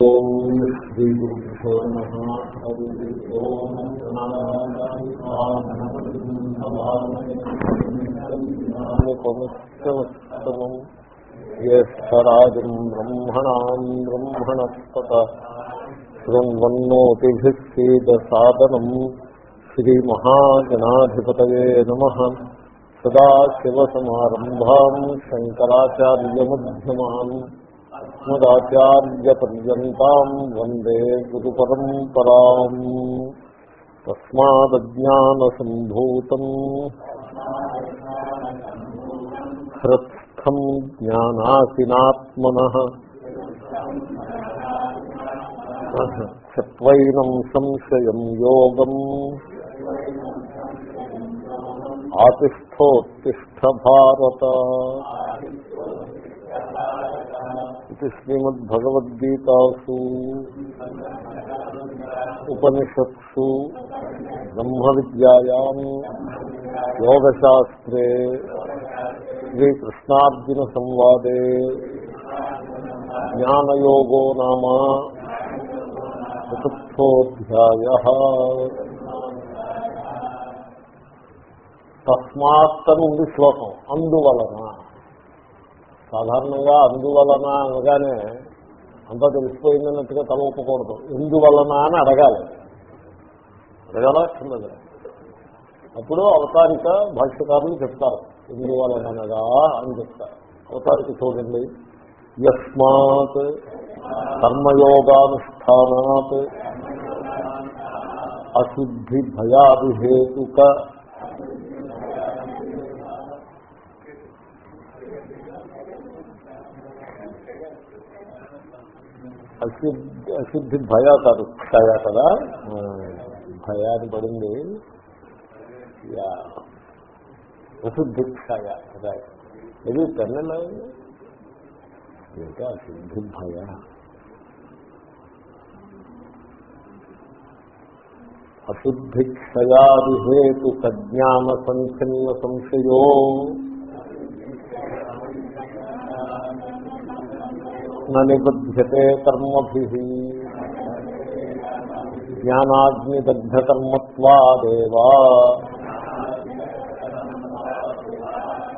ఓం శ్రీ గురుభ్యో నమ. హరి ఓం ప్రణవస్తమం జ్యేష్టరాజం బ్రహ్మణాం బ్రహ్మణస్పత శృణ్వన్నోతిభిః సీదసాదనం శంకరాచార్యమ్యమాన్ అస్మదాచార్యపర్యంతం వందే గురు పరంపరా తస్మాదజ్ఞానసంభూతం హ్రత్స్థం జ్ఞానాసినాత్మన చత్వైనం సంశయం యోగం ఆతిష్టోత్తిష్ట భారత ఇది శ్రీమద్భగవద్గీతాసు ఉపనిషత్సు బ్రహ్మ విద్యాయాం యోగశాస్త్రే శ్రీకృష్ణార్జున సంవాదే జ్ఞానయోగో నామ చతుర్థోధ్యాయ తస్మాత్ అని ఉంది శ్లోకం అందువలన సాధారణంగా అందువలన అనగానే అంతా తెలిసిపోయిందన్నట్టుగా తల ఒప్పకూడదు ఎందువలన అని అడగాలి. అడగాల? అప్పుడు అవతారిక భాష్యకారులు చెప్తారు. ఎందువలనగా అని చెప్తారు. అవతారిక చూడండి. యస్మాత్ కర్మయోగానుష్ఠానాత్ అశుద్ధి భయాదిహేతుక అశుద్ధి అశుద్ధి భయ కాదు క్షయ కదా భయాన్ని పడింది అశుద్ధి క్షయ కదా ఇది? పెన్నెలా ఏంటో అశుద్ధి భయ. అశుద్ధిక్షయాదిహేతు సజ్ఞాన సంచన్న సంశయో నిబధ్యతే కర్మభి జ్ఞానాగ్నిదగ్ధకర్మత్వాదేవా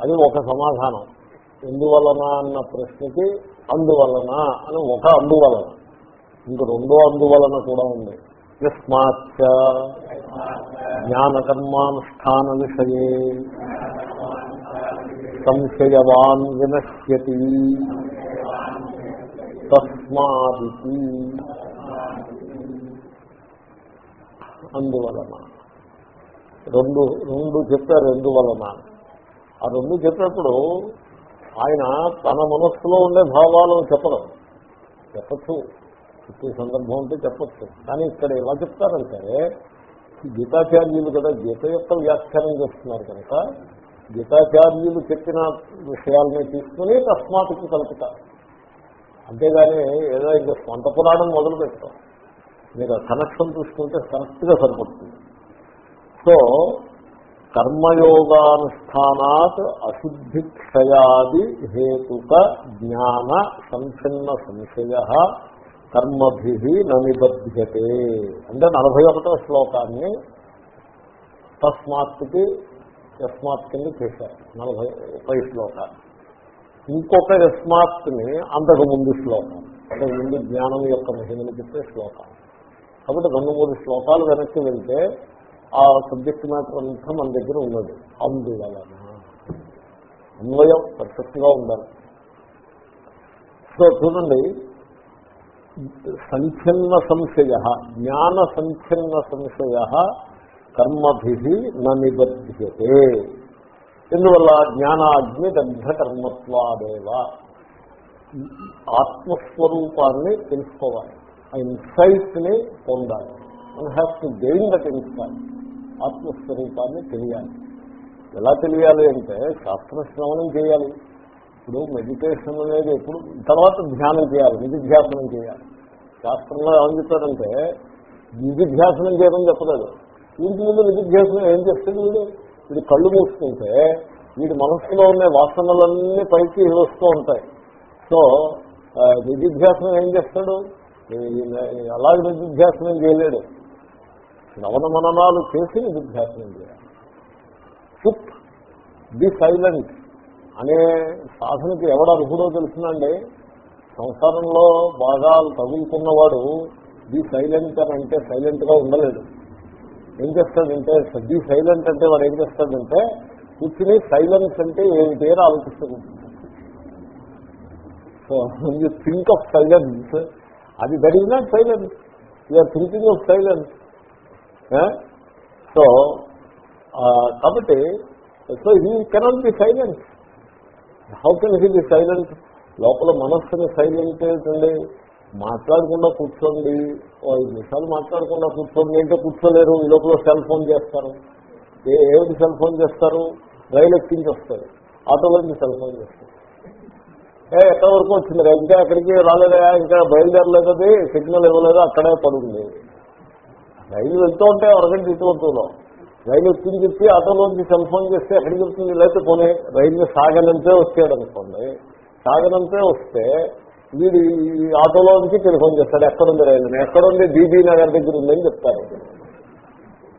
అది ఒక సమాధానం. ఎందువలన అన్న ప్రశ్నకి అందువలన అని ఒక అందువలన. ఇంక రెండో అందువలన కూడా ఉంది. యస్మాచ్చ జ్ఞానకర్మానుష్ఠాన విషయే సంశయవాన్ వినశ్యతి. తస్మాది అందువలన. రెండు రెండు చెప్పారు ఎందువలన ఆ రెండు చెప్పినప్పుడు ఆయన తన మనస్సులో ఉండే భావాలను చెప్పడం చెప్పచ్చు. చెప్పే సందర్భం ఉంటే చెప్పచ్చు. కానీ ఇక్కడ ఎలా చెప్తారంటే గీతాచార్యులు కదా గీత యొక్క వ్యాఖ్యానం చేస్తున్నారు కనుక గీతాచార్యులు చెప్పిన విషయాలని తీసుకుని తస్మాత్కి కలుపుతారు అంతేగాని ఏదో ఇంకా స్వంత పురాణం మొదలు పెట్టడం మీరు కనెక్షన్ చూసుకుంటే కరెక్ట్గా సరిపడుతుంది. సో కర్మయోగానుష్ఠానాత్ అశుద్ధి క్షయాది హేతుక జ్ఞాన సంఛిన్న సంశయ కర్మభి నిబధ్యతే అంటే నలభై ఒకటో శ్లోకాన్ని తస్మాత్కి తస్మాత్ కింద చేశారు. నలభై ముప్పై శ్లోకాన్ని. ఇంకొక యస్మాత్ని అంతకు ముందు శ్లోకం. అంతకు ముందు జ్ఞానం యొక్క మహిమని చెప్పే శ్లోకం. కాబట్టి రెండు మూడు శ్లోకాలు వెనక్కి వెళ్తే ఆ సబ్జెక్ట్ మ్యాటర్ అంతా మన దగ్గర ఉన్నది. అందువలన అన్వయం పర్ఫెక్ట్గా ఉండాలి. సో చూడండి సంచన్న సంశయ జ్ఞాన సంచన్న సంశయ కర్మభి నిబధ్యతే. ఎందువల్ల జ్ఞానాగ్ని దగ్ధకర్మత్వాదేవ ఆత్మస్వరూపాన్ని తెలుసుకోవాలి. ఆ ఇన్సైట్ని పొందాలి. One has to gain that insight ఆత్మస్వరూపాన్ని తెలియాలి. ఎలా తెలియాలి అంటే శాస్త్ర శ్రవణం చేయాలి. ఇప్పుడు మెడిటేషన్ అనేది ఎప్పుడు తర్వాత ధ్యానం చేయాలి నిధిధ్యాసనం చేయాలి. శాస్త్రంలో ఏమని చెప్పారంటే నిధిధ్యాసనం చేయడం చెప్పలేదు. వీటి ముందు నిధిధ్యాసనం ఏం చేస్తుంది వీడు? వీడు కళ్ళు మూసుకుంటే వీడి మనస్సులో ఉండే వాసనలన్నీ పైకి వస్తూ ఉంటాయి. సో నిధిధ్యాసనం ఏం చేస్తాడు? అలాగే నిధిధ్యాసనం చేయలేడు. నవన మననాలు చేసి నిధిధ్యాసనం చేయాలి. చుప్ బి సైలెంట్ అనే సాధనకి ఎవడ అర్హుడో తెలుసునండి? సంసారంలో బాగా తగులుకున్నవాడు బి సైలెంట్ అని అంటే సైలెంట్గా ఉండలేడు. ఏం చేస్తాడంటే బి సైలెంట్ అంటే వాడు ఏం చేస్తాడంటే కూర్చుని సైలెన్స్ అంటే ఏమిటి అని ఆలోచిస్తుంది సో థింక్ ఆఫ్ సైలెన్స్ అది that is not silence you're thinking of silence so కాబట్టి so he cannot be silent how can he be silent లోపల మనస్సుని సైలెంట్ ఏంటండి మాట్లాడకుండా కూర్చోండి. ఐదు నిమిషాలు మాట్లాడకుండా కూర్చోండి అంటే కూర్చోలేరు. ఈ లోపల సెల్ ఫోన్ చేస్తారు. ఏ ఏమిటి సెల్ ఫోన్ చేస్తారు? రైలు ఎక్కించి వస్తారు ఆటోలో నుంచి సెల్ ఫోన్ చేస్తారు. ఏ ఎక్కడ వరకు వచ్చింది? ఇంకా ఎక్కడికి రాలేదా? ఇంకా బయలుదేరలేదు అది? సిగ్నల్ ఇవ్వలేదు? అక్కడే పడుంది. రైలు వెళ్తూ ఉంటే అరగంట ఇటువంటిలో రైలు ఎక్కించి చెప్పి ఆటోలోంచి సెల్ ఫోన్ చేస్తే ఎక్కడికి వెళ్తుంది? లేకపోతే పోనీ రైలు సాగనంతే వచ్చాడు అనుకోండి సాగనంతే వస్తే వీడు ఈ ఆటోలో నుంచి టెలిఫోన్ చేస్తాడు. ఎక్కడుంది రైలు? ఎక్కడుంది? బీబీ నగర్ దగ్గర ఉందని చెప్తారు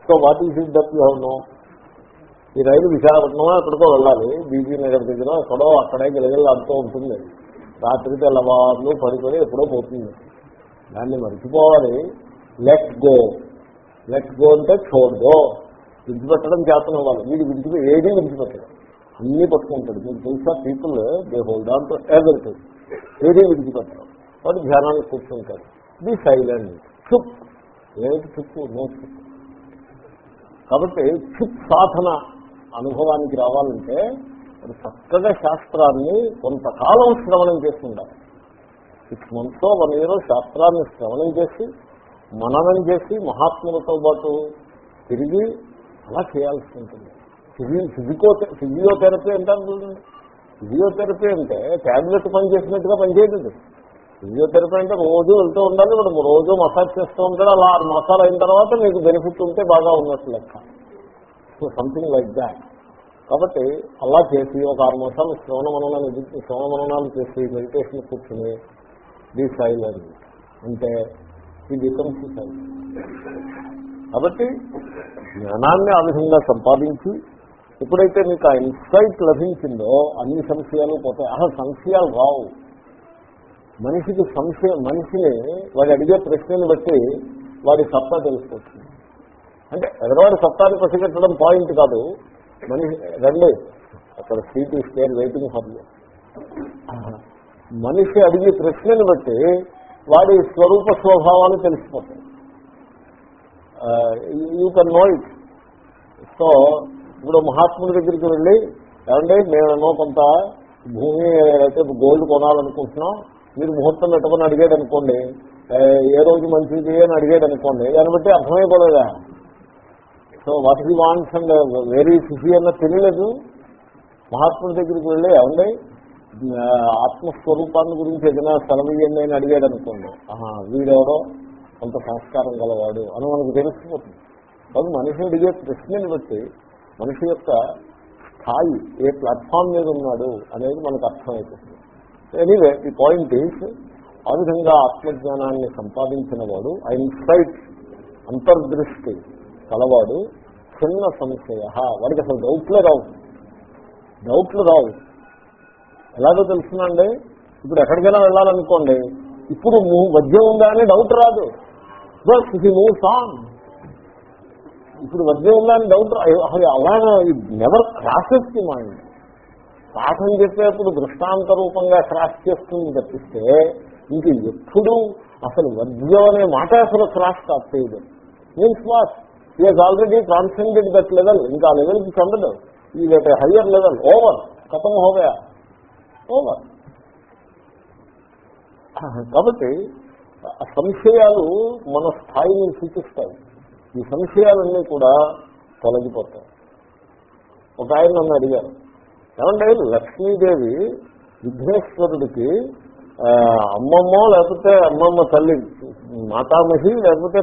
so what is it that you know ఈ రైలు విశాఖపట్నం ఎక్కడికో వెళ్ళాలి. బీబీ నగర్ దగ్గర ఎక్కడో అక్కడే గిలగిలాడుతూ ఉంటుంది. రాత్రి తెల్లవారులు పడిపోయి ఎప్పుడో పోతుంది. దాన్ని మర్చిపోవాలి. లెట్ గో లెట్ గో అంటే చూడదో విడిచిపెట్టడం చేతనం వాళ్ళు వీడు విడిచి ఏది విడిచిపెట్టడం. అన్నీ పట్టుకుంటాడు. మీకు తెలుసా? People they hold on to everything ఏదీ విడిచిపెట్టడం వాడు ధ్యానానికి కూర్చుంటాడు. బి సైలెంట్ చుప్. ఏమిటి చుప్పు? నో చుప్ కాబట్టి చుప్ సాధన అనుభవానికి రావాలంటే అది చక్కగా శాస్త్రాన్ని కొంతకాలం శ్రవణం చేస్తుండాలి. సిక్స్ మంత్స్ వన్ ఇయర్ శాస్త్రాన్ని శ్రవణం చేసి మననం చేసి మహాత్ములతో పాటు తిరిగి అలా చేయాల్సి ఉంటుంది. ఫిజి ఫిజికో ఫిజియోథెరపీ అంటారు చూడండి. ఫిజియోథెరపీ అంటే ట్యాబ్లెట్ పనిచేసినట్టుగా పనిచేయలేదు ఫిజియోథెరపీ అంటే రోజు వెళ్తూ ఉండాలి ఇప్పుడు రోజు మసాజ్ చేస్తూ ఉంటాడు అలా ఆరు మాసాలు అయిన తర్వాత మీకు బెనిఫిట్ ఉంటే బాగా ఉన్నట్టు లెక్క. సో సంథింగ్ లైక్ దాట్ కాబట్టి అలా చేసి ఒక ఆరు మాసాలు శ్రవణ మననాలు శ్రవణ మననాలు చేసి మెడిటేషన్ కూర్చుని ది సైలెంట్ అంటే ఈ బికమ్స్ సైలెంట్ కాబట్టి జ్ఞానాన్ని ఆ విధంగా సంపాదించి ఎప్పుడైతే మీకు ఆ ఇన్సైట్ లభించిందో అన్ని సంశయాలు పోతాయి. అసలు సంశయాలు రావు. మనిషికి సంశయ మనిషిని వాడు అడిగే ప్రశ్నను బట్టి వాడి సత్తా తెలిసిపోతుంది. అంటే ఎదరవాడి సత్తాన్ని పసిగట్టడం పాయింట్ కాదు. మనిషి రండి. అక్కడ సీట్ స్టేర్ వెయిటింగ్ ఫర్ మనిషి అడిగే ప్రశ్నను బట్టి వాడి స్వరూప స్వభావాలు తెలిసిపోతాయి. You can know it so ఇప్పుడు మహాత్ముడి దగ్గరికి వెళ్ళి ఏమండి మేమేమో కొంత భూమి అయితే గోల్డ్ కొనాలనుకుంటున్నాం మీరు ముహూర్తం పెట్టమని అడిగాడు అనుకోండి ఏ, రోజు మంచిది అని అడిగాడు అనుకోండి దాన్ని బట్టి అర్థమైపోలేదా so what he wants and very CC అన్న తెలియలేదు. మహాత్ముడి దగ్గరికి వెళ్ళి ఏమండి ఆత్మస్వరూపాన్ని గురించి ఏదైనా సెలవియండి అని అడిగాడు అనుకోండి ఆహా వీడెవడో? కొంత సంస్కారం గలవాడు. అని మనకు తెలిసిపోతుంది. కాదు మనిషి అడిగే ప్రశ్నని బట్టి మనిషి యొక్క స్థాయి ఏ ప్లాట్ఫామ్ మీద ఉన్నాడు అనేది మనకు అర్థమైపోతుంది. ఎనీవే ఈ పాయింట్ ఈజ్ ఆ విధంగా ఆత్మజ్ఞానాన్ని సంపాదించిన వాడు ఆ ఇన్సైట్ అంతర్దృష్టి కలవాడు చిన్న సంశయ. వాడికి అసలు డౌట్లే రావు. డౌట్లు రావు. ఎలాగో తెలుసునండి ఇప్పుడు ఎక్కడికైనా వెళ్ళాలనుకోండి ఇప్పుడు మూ- ఉందా అని డౌట్ రాదు. బస్ ఇది మూవ్ సాంగ్ ఇప్పుడు వద్దే ఉందని డౌట్ అసలు అలాగే నెవర్ క్రాసెస్ ది మైండ్ పాఠం చెప్పేప్పుడు దృష్టాంత రూపంగా క్రాస్ చేస్తుంది తప్పిస్తే ఇంక ఎప్పుడు అసలు వద్యం అనే మాట అసలు క్రాస్ కాదు చేయదు. Means what is already transcended that level ఇంకా ఆ లెవెల్కి చెందడు ఈ హయ్యర్ లెవెల్ ఓవర్ ఖతం హోగా. ఓవర్ కాబట్టి సంశయాలు మన స్థాయిని సూచిస్తాయి. ఈ సంశయాలన్నీ కూడా తొలగిపోతాయి. ఒక ఆయన నన్ను అడిగారు ఏమంటే లక్ష్మీదేవి విఘ్నేశ్వరుడికి అమ్మమ్మ లేకపోతే అమ్మమ్మ తల్లి మాతామహి లేకపోతే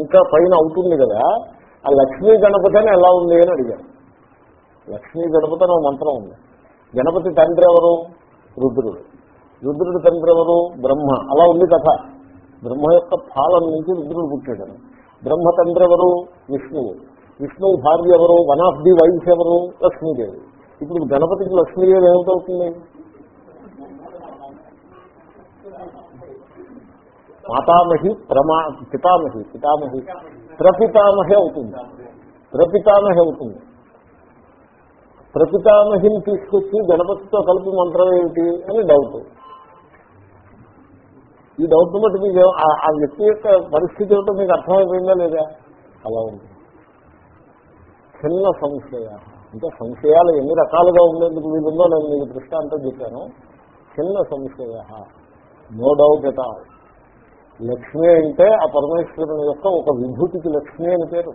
ఇంకా పైన అవుతుంది కదా ఆ లక్ష్మీ గణపతి అని ఎలా ఉంది అని అడిగారు. లక్ష్మీ గణపతి అని మంత్రం ఉంది. గణపతి తండ్రి ఎవరు? రుద్రుడు. రుద్రుడి తండ్రి ఎవరు? బ్రహ్మ. అలా ఉంది కథ. బ్రహ్మ యొక్క ఫాలం నుంచి రుద్రుడు పుట్టాడు. బ్రహ్మతండ్రి ఎవరు విష్ణువు. విష్ణువు భార్య ఎవరు వన్ ఆఫ్ ది వైఫ్ ఎవరు? లక్ష్మీదేవి. ఇప్పుడు గణపతికి లక్ష్మీదేవి ఏమిటవుతుంది మాతామహి ప్రమా పితామహి పితామహి. ప్రపితామహి అవుతుంది. ప్రపితామహి అవుతుంది. ప్రపితామహిని తీసుకొచ్చి గణపతితో కలిపి మంత్రం ఏమిటి అని డౌట్ ఈ డౌట్ బట్టి మీకు ఆ- వ్యక్తి యొక్క పరిస్థితి ఏమిటో మీకు అర్థమైపోయిందా లేదా? అలా ఉంది. చిన్న సంశయ. అంటే సంశయాలు ఎన్ని రకాలుగా ఉండేందుకు వీలుందో నేను మీకు దృష్టాంతం చెప్పాను. చిన్న సంశయ. No doubt at all Lakshmi అంటే ఆ పరమేశ్వరుని యొక్క ఒక విభూతికి లక్ష్మి అని పేరు.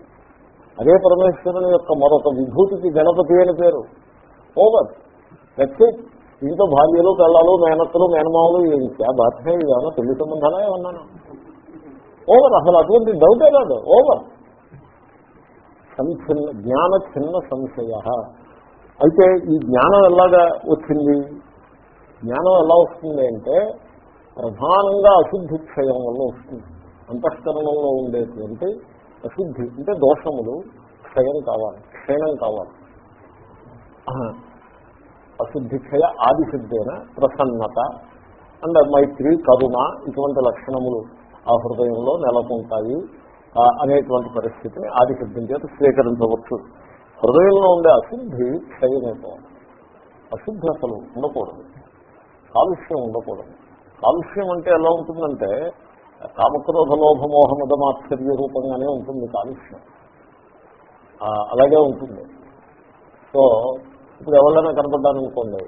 అదే పరమేశ్వరుని యొక్క మరొక విభూతికి గణపతి అని పేరు. ఓవర్ లక్ష్మి ఇంట్లో భార్యలు కళ్ళాలు మేనత్తలు మేనమావులు ఆ బాధ్యత ఇదేమన్నా పెళ్ళి సంబంధాలే ఉన్నాను ఓవర్ అసలు అటువంటి డౌటే కాదు. ఓవర్ సంచిన్న జ్ఞాన చిన్న సంశయ. అయితే ఈ జ్ఞానం ఎలాగా వచ్చింది? జ్ఞానం ఎలా వస్తుంది అంటే ప్రధానంగా అశుద్ధి క్షయం వల్ల వస్తుంది. అంతఃకరణంలో ఉండేటువంటి అశుద్ధి అంటే దోషములు క్షయం కావాలి క్షీణం కావాలి. అశుద్ధిక్షయ ఆదిశుద్ధైన ప్రసన్నత. అండ్ మైత్రి కరుణ ఇటువంటి లక్షణములు ఆ హృదయంలో నెలకొంటాయి. అనేటువంటి పరిస్థితిని ఆదిశుద్ధం చేత స్వీకరించవచ్చు. హృదయంలో ఉండే అశుద్ధి క్షయమైపోవాలి అశుద్ధి అసలు ఉండకూడదు. కాలుష్యం ఉండకూడదు. కాలుష్యం అంటే ఎలా ఉంటుందంటే కామక్రోధ లోభ మదమాశ్చర్య రూపంగానే ఉంటుంది కాలుష్యం. అలాగే ఉంటుంది. సో ఇప్పుడు ఎవరైనా కనపడ్డారనుకోండి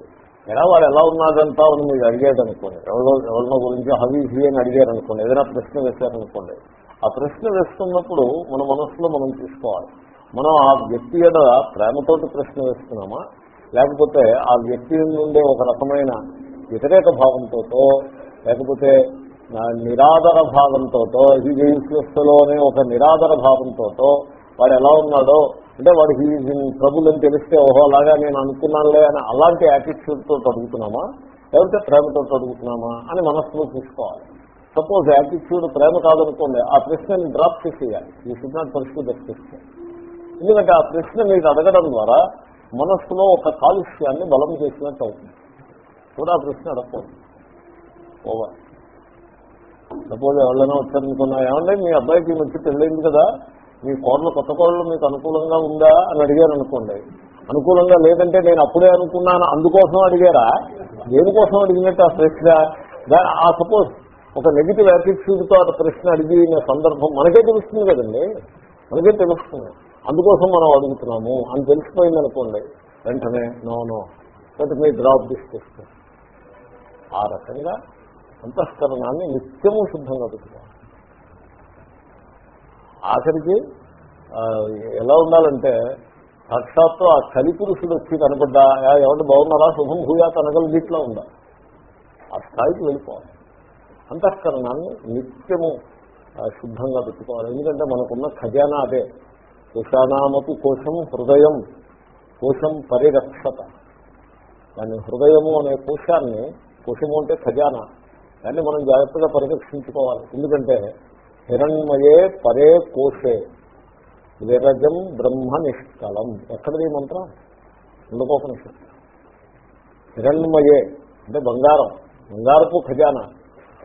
ఎలా వాడు ఎలా ఉన్నాడంతా అని మీరు అడిగాడు అనుకోండి. ఎవరో ఎవరినో గురించి హవి హీ అని అడిగారు అనుకోండి. ఏదైనా ప్రశ్న వేశారనుకోండి ఆ ప్రశ్న వేస్తున్నప్పుడు మన మనస్సులో మనం తీసుకోవాలి. మనం ఆ వ్యక్తి మీద ప్రేమతోటి ప్రశ్న వేస్తున్నామా? లేకపోతే ఆ వ్యక్తి నుండే ఒక రకమైన వ్యతిరేక భావంతో లేకపోతే నిరాదర భావంతో ఈ యూస్లెస్లో అనే ఒక నిరాదర భావంతో వాడు ఎలా ఉన్నాడో అంటే వాడు హీజ్ ఇన్ ట్రబుల్ అని తెలిస్తే ఓహో అలాగా నేను అనుకున్నానులే అని అలాంటి యాటిట్యూడ్తో అడుగుతున్నామా లేకపోతే ప్రేమతో అడుగుతున్నామా అని మనస్సులో చూసుకోవాలి. సపోజ్ యాటిట్యూడ్ ప్రేమ కాదనుకోండి ఆ ప్రశ్నని డ్రాప్ చేసేయాలి. ఈ షుడ్ నాట్ పర్సూ దట్ ఎందుకంటే ఆ ప్రశ్న మీకు అడగడం ద్వారా మనస్సులో ఒక కాలుష్యాన్ని బలం చేసినట్టు అవుతుంది. కూడా ఆ ప్రశ్న అడగకూడదు. ఓవర్ సపోజ్ ఎవరైనా వచ్చారనుకున్నా ఏమంటే మీ అబ్బాయికి మంచి పెళ్ళైంది కదా? మీ కోడలు కొత్త కోడలు మీకు అనుకూలంగా ఉందా అని అడిగారు అనుకోండి. అనుకూలంగా లేదంటే నేను అప్పుడే అనుకున్నాను అందుకోసం అడిగారా? దేనికోసం అడిగినట్టు ఆ ప్రశ్న? ఆ సపోజ్ ఒక నెగిటివ్ యాటిట్యూడ్తో ఆ ప్రశ్న అడిగిన సందర్భం మనకే తెలుస్తుంది కదండి. మనకే తెలుస్తుంది. అందుకోసం మనం అడుగుతున్నాము అని తెలిసిపోయింది అనుకోండి. వెంటనే no no but me drop this ఆ రకంగా అంతఃకరణాన్ని నిత్యము శుద్ధంగా పెట్టుకోవాలి. ఆఖరికి ఎలా ఉండాలంటే సాక్షాత్తు ఆ కలిపురుషుడు వచ్చి కనపడ్డా ఎవరు బాగున్నారా శుభం భూయాత్ అనగలిగిట్లా ఉండాలి ఆ స్థాయికి వెళ్ళిపోవాలి. అంతఃకరణాన్ని నిత్యము శుద్ధంగా పెట్టుకోవాలి. ఎందుకంటే మనకున్న ఖజానా అదే. కోశానామపు కోశం హృదయం కోశం పరిరక్షత. దాని హృదయము అనే కోశాన్ని కోశము అంటే ఖజానా. దాన్ని మనం జాగ్రత్తగా పరిరక్షించుకోవాలి. ఎందుకంటే హిరణ్మయే పరే కోశే. విరజం బ్రహ్మ నిష్కలం ఎక్కడది మంత్రం? ఉండకోపనిషత్తు హిరణ్మయే అంటే బంగారం. బంగారపు ఖజానా.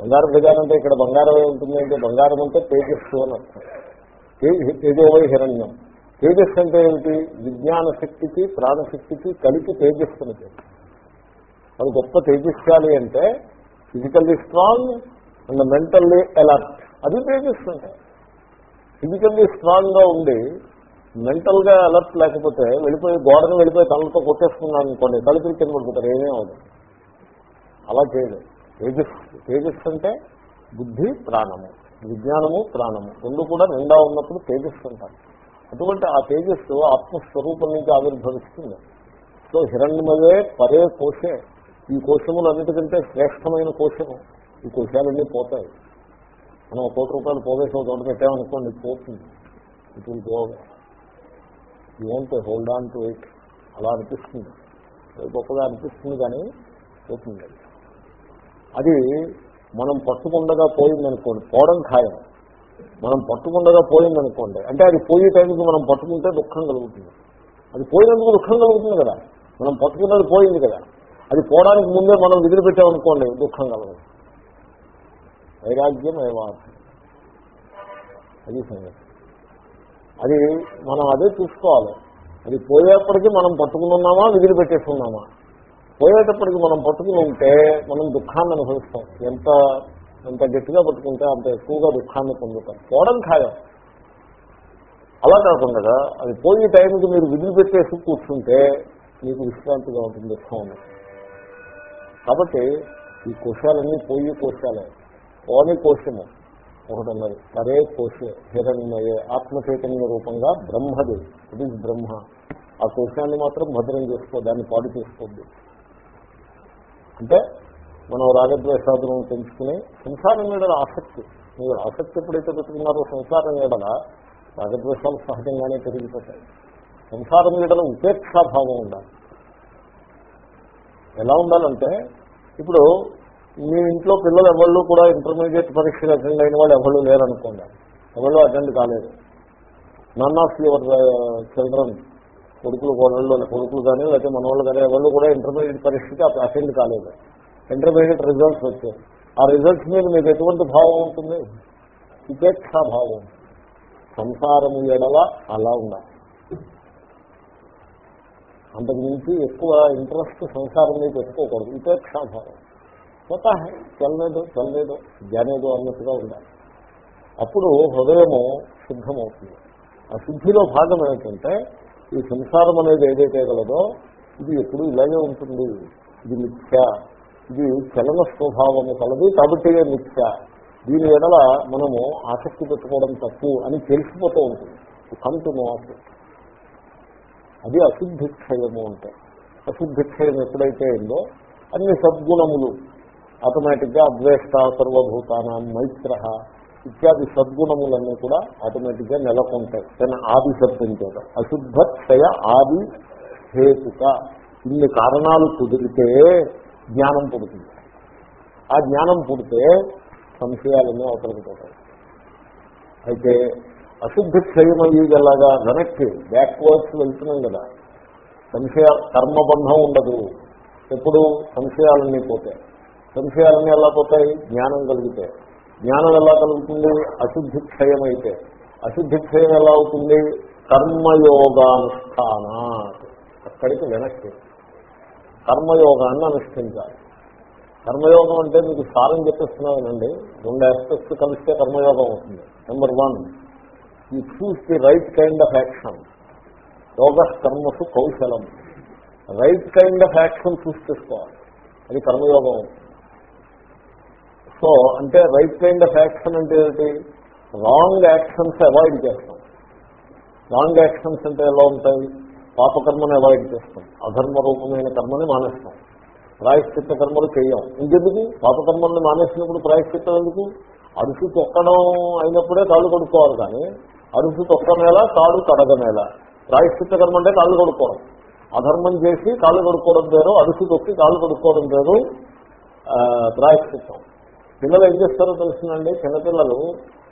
బంగారు ఖజానా అంటే ఇక్కడ బంగారం ఉంటుంది అంటే బంగారం అంటే తేజస్సు అని అర్థం. తేజోవై హిరణ్యం. తేజస్సు అంటే ఏమిటి? విజ్ఞాన శక్తికి ప్రాణశక్తికి కలిపి తేజస్సుని అది గొప్ప తేజస్శాలి అంటే physically strong and mentally alert అది తేజస్సు ఫిజికల్లీ స్ట్రాంగ్గా ఉండి మెంటల్గా అలర్ట్ లేకపోతే వెళ్ళిపోయి గోడను వెళ్ళిపోయి తనలతో కొట్టేసుకున్నాను అనుకోండి తలుపులు కింద పడిపోతారు ఏమీ అవుతుంది అలా చేయలేదు. తేజస్ తేజస్ అంటే బుద్ధి ప్రాణము. విజ్ఞానము ప్రాణము. రెండు కూడా నిండా ఉన్నప్పుడు తేజస్సు అంటారు. అటువంటి ఆ తేజస్సు ఆత్మస్వరూపం నుంచి ఆవిర్భవిస్తుంది. సో హిరణ్యమయే పరే కోశే ఈ కోశములన్నిటికంటే శ్రేష్టమైన కోశము. ఈ కోశాలన్నీ పోతాయి. మనం ఒక కోటి రూపాయలు పోగేసి ఒక చోట పెట్టామనుకోండి పోతుంది. It will go you want hold on to it అలా అనిపిస్తుంది. గొప్పగా అనిపిస్తుంది కానీ పోతుంది అది. అది మనం పట్టుకుండగా పోయిందనుకోండి పోవడం ఖాయం. మనం పట్టుకుండగా పోయిందనుకోండి అంటే అది పోయే టైంకి మనం పట్టుకుంటే దుఃఖం కలుగుతుంది. అది పోయినందుకు దుఃఖం కలుగుతుంది కదా. మనం పట్టుకున్నది పోయింది కదా. అది పోవడానికి ముందే మనం వదిలిపెట్టామనుకోండి దుఃఖం కలుగుతుంది వైరాగ్యం ఏవార్థం అది సంగతి. అది మనం అదే చూసుకోవాలి. అది పోయేప్పటికీ మనం పట్టుకున్నామా వదిలిపెట్టేస్తున్నామా పోయేటప్పటికి మనం పట్టుకుని ఉంటే మనం దుఃఖాన్ని అనుభవిస్తాం. ఎంత ఎంత గట్టిగా పట్టుకుంటే అంత ఎక్కువగా దుఃఖాన్ని పొందుతాం. పోవడం ఖాయం. అలా కాకుండా అది పోయే టైంకి మీరు విదిలిపెట్టేసి కూర్చుంటే మీకు విశ్రాంతిగా ఉంటుంది దుఃఖం కాబట్టి ఈ కోశాలన్నీ పోయి కోశాలే. ఓని కోశము. ఒకటి ఉన్నది పరే కోశ హిరణ్యయే ఆత్మ చైతన్య రూపంగా బ్రహ్మది. ఇట్ ఈజ్ బ్రహ్మ. ఆ కోశాన్ని మాత్రం భద్రం చేసుకో దాన్ని పాడు చేసుకోద్దు అంటే మనం రాగద్వేషాదులను తెలుసుకుని సంసారం మీద ఆసక్తి. మీరు ఆసక్తి ఎప్పుడైతే పెట్టుకున్నారో సంసారం ఏడల రాగద్వేషాలు సహజంగానే పెరిగిపోతాయి. సంసారం మీదలో ఉపేక్షాభావం ఉండాలి. ఎలా ఉండాలంటే ఇప్పుడు మీ ఇంట్లో పిల్లలు ఎవరు కూడా ఇంటర్మీడియట్ పరీక్షలు అటెండ్ అయిన వాళ్ళు ఎవరు లేరనుకోండి ఎవరు అటెండ్ కాలేదు. నన్ ఆఫ్ యువర్ చిల్డ్రన్ కొడుకులు కోడళ్ళు కొడుకులు కానీ లేకపోతే మనవాళ్ళు కానీ ఎవరు కూడా ఇంటర్మీడియట్ పరీక్షకి అటెండ్ కాలేదు. ఇంటర్మీడియట్ రిజల్ట్స్ వచ్చాయి. ఆ రిజల్ట్స్ మీద మీకు ఎటువంటి భావం ఉంటుంది? ఉపేక్షా భావం. సంసారము ఎడల అలా ఉండాలి. అంతకు మించి ఎక్కువ ఇంట్రెస్ట్ సంసారం మీద పెట్టుకోకూడదు. ఉపేక్షాభావం పోతా చల్లలేదు చల్లలేదు జానేదో అన్నట్టుగా ఉండాలి. అప్పుడు హృదయము శుద్ధమవుతుంది ఆ శుద్ధిలో భాగం ఏమిటంటే ఈ సంసారం అనేది ఏదైతే గలదో ఇది ఎప్పుడు ఇలాగే ఉంటుంది. ఇది మిథ్య. ఇది చలన స్వభావము కలదు కాబట్టి మిథ్య. దీని ఎడల మనము ఆసక్తి పెట్టుకోవడం తప్పు అని తెలిసిపోతూ ఉంటుంది. కంటు ఆసక్తి. అది అశుద్ధిక్షయము అంటే. అశుద్ధిక్షయం ఎప్పుడైతే అయిందో అన్ని సద్గుణములు ఆటోమేటిక్గా అద్వేష్ట సర్వభూతానం మైత్ర ఇత్యాది సద్గుణములన్నీ కూడా ఆటోమేటిక్గా నెలకొంటాయి. కానీ ఆది శబ్దం చేత. అశుద్ధక్షయ ఆది హేతుక. ఇన్ని కారణాలు కుదిరితే జ్ఞానం పుడుతుంది. ఆ జ్ఞానం పుడితే సంశయాలన్నీ అవతలకి పోతాయి. అయితే అశుద్ధ క్షయమయ్యేలాగా వెనక్కి బ్యాక్వర్డ్స్ వెళ్తున్నాం కదా. సంశయ కర్మబంధం ఉండదు. ఎప్పుడు సంశయాలన్నీ పోతాయి. సంశయాలన్నీ ఎలా పోతాయి? జ్ఞానం కలిగితే. జ్ఞానం ఎలా కలుగుతుంది? అశుద్ధి క్షయం అయితే అశుద్ధి క్షయం ఎలా అవుతుంది? కర్మయోగానుష్ఠాన అక్కడికి వెనక్కి. కర్మయోగాన్ని అనుష్ఠించాలి. కర్మయోగం అంటే మీకు సారం చెప్పేస్తున్నానండి. రెండు ఆస్పెక్ట్స్ కలిస్తే కర్మయోగం అవుతుంది. Number one you choose the right kind of action యోగ కర్మసు కౌశలం. Right kind of action choose చేసుకోవాలి. అది కర్మయోగం అవుతుంది. సో అంటే రైట్ కైండ్ ఆఫ్ యాక్షన్ అంటే ఏంటి రాంగ్ యాక్షన్స్ అవాయిడ్ చేస్తాం. రాంగ్ యాక్షన్స్ అంటే ఎలా ఉంటాయి? పాపకర్మని అవాయిడ్ చేస్తాం. అధర్మ రూపమైన కర్మని మానేస్తాం. ప్రాయశ్చిత్త కర్మలు చేయం. ఇంకెందుకు? పాపకర్మల్ని మానేసినప్పుడు ప్రాయశ్చిత్తం ఎందుకు? అరుసు తొక్కడం అయినప్పుడే కాళ్ళు కొడుకోవాలి కానీ అరుసు తొక్కనేలా కాళ్ళు కడగనేలా ప్రాయశ్చిత్త కర్మ అంటే కాళ్ళు కొడుకోవడం అధర్మం చేసి కాళ్ళు కొడుకోవడం పేరు అరుసు తొక్కి కాళ్ళు కొడుకోవడం పేరు ప్రాయశ్చిత్తం. పిల్లలు ఏం చేస్తారో తెలుస్తుందండి చిన్నపిల్లలు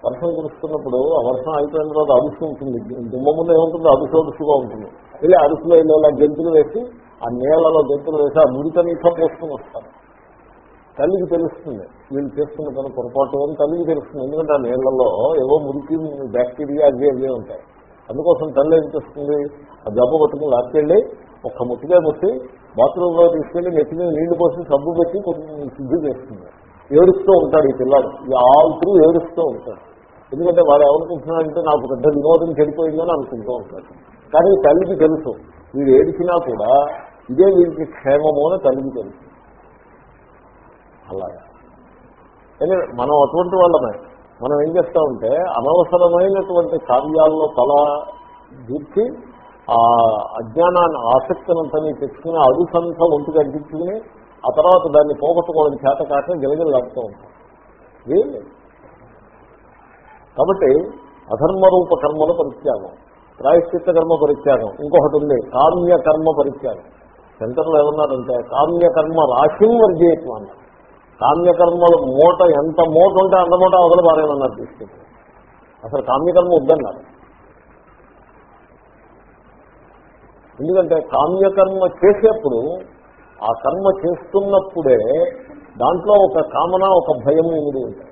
వర్షం కురుస్తున్నప్పుడు ఆ వర్షం అయిపోయిన తర్వాత అరుసు ఉంటుంది. దుమ్మ ముందు ఏముంటుంది? అరుసు అరుసుగా ఉంటుంది. వెళ్ళి అరుసులో ఇలా గెంతులు వేసి ఆ నీళ్ళలో గెంతులు వేసి ఆ మురిత నీసం పోసుకుని వస్తారు. తల్లికి తెలుస్తుంది. వీళ్ళు చేస్తున్న తన పొరపాటు అని తల్లికి తెలుస్తుంది. ఎందుకంటే ఆ నీళ్ళలో ఏవో మురికి బ్యాక్టీరియా అవి అవే ఉంటాయి. అందుకోసం తల్లి ఏం చేస్తుంది? ఆ జబ్బు పట్టుకుని లాక్కెళ్ళి ఒక్క ముట్టిగా ముట్టి బాత్రూంలో తీసుకెళ్ళి నెత్తి మీద నీళ్ళు పోసి సబ్బు పెట్టి కొంచెం శుద్ధి చేస్తుంది. ఏడుస్తూ ఉంటాడు ఈ పిల్లాడు. ఈ ఆల్ త్రూ ఏడుస్తూ ఉంటాడు. ఎందుకంటే వాడు ఏమనుకుంటున్నాడంటే నాకు పెద్ద వినోదం చెడిపోయిందని అనుకుంటూ ఉంటాడు. కానీ తల్లికి తెలుసు. వీడు ఏడిచినా కూడా ఇదే వీరికి క్షేమము అని తల్లికి తెలుసు. అలాగా. మనం అటువంటి వాళ్ళమే. మనం ఏం చేస్తామంటే అనవసరమైనటువంటి కార్యాల్లో తల దూర్చి ఆ అజ్ఞానాన్ని ఆసక్తినంతని తెచ్చుకుని అడుసంత ఒంటికి అంటించుకుని ఆ తర్వాత దాన్ని పోగొట్టుకోవడం చేత కాక గిలగిలాడుతూ ఉంటాం. కాబట్టి అధర్మరూప కర్మల పరిత్యాగం ప్రాయశ్చిత్త కర్మ పరిత్యాగం ఇంకొకటి ఉంది కామ్య కర్మ పరిత్యాగం. సెంటర్లో ఏమన్నారంటే కామ్యకర్మ రాశిం వర్జేయత్వం అన్నారు కామ్యకర్మల మూట ఎంత మూట ఉంటే అంత మూట అవతల బారేమన్నారు తీసుకెళ్ళి. అసలు కామ్యకర్మ వద్దన్నారు. ఎందుకంటే కామ్యకర్మ చేసేప్పుడు ఆ కర్మ చేస్తున్నప్పుడే దాంట్లో ఒక కామన ఒక భయం ఇమిడి ఉంటాయి.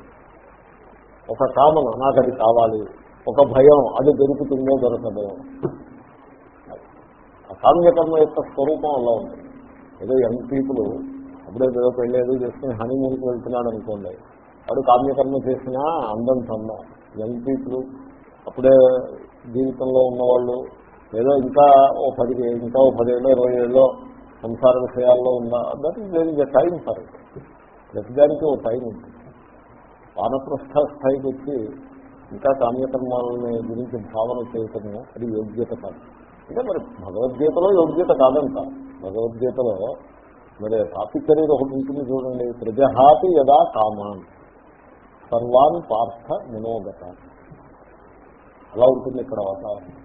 ఒక కామన నాకు అది కావాలి ఒక భయం అది దొరుకుతుందో దొరకదో. ఆ కామ్యకర్మ యొక్క స్వరూపం అలా ఉంటుంది. ఏదో యంగ్ పీపుల్ అప్పుడే ఏదో పెళ్ళి ఏదో చేసుకుని హనీమూన్కి వెళ్తున్నాడు అనుకోండి. వాడు కామ్యకర్మ చేసినా అందం చంద యంగ్ పీపుల్ అప్పుడే జీవితంలో ఉన్నవాళ్ళు ఏదో ఇంకా ఓ పది ఇంకా ఓ పదేళ్ళు ఇరవై ఏళ్ళలో సంసార విషయాల్లో ఉన్న that is very the time for it ప్రతిదానికి ఓ టైం ఉంటుంది వానప్రస్థ స్థాయికి వచ్చి ఇంకా కామ్యకర్మాలని గురించి భావన చేయటము అది యోగ్యత కాదు. అంటే మరి భగవద్గీతలో యోగ్యత కాదంట. భగవద్గీతలో మరి టాపిక్ అనేది ఒకటి ఉంటుంది చూడండి ప్రజహాతి యదా కామాన్ సర్వాన్ పార్థ మనోగత అలా ఉంటుంది ఇక్కడ వాతావరణం.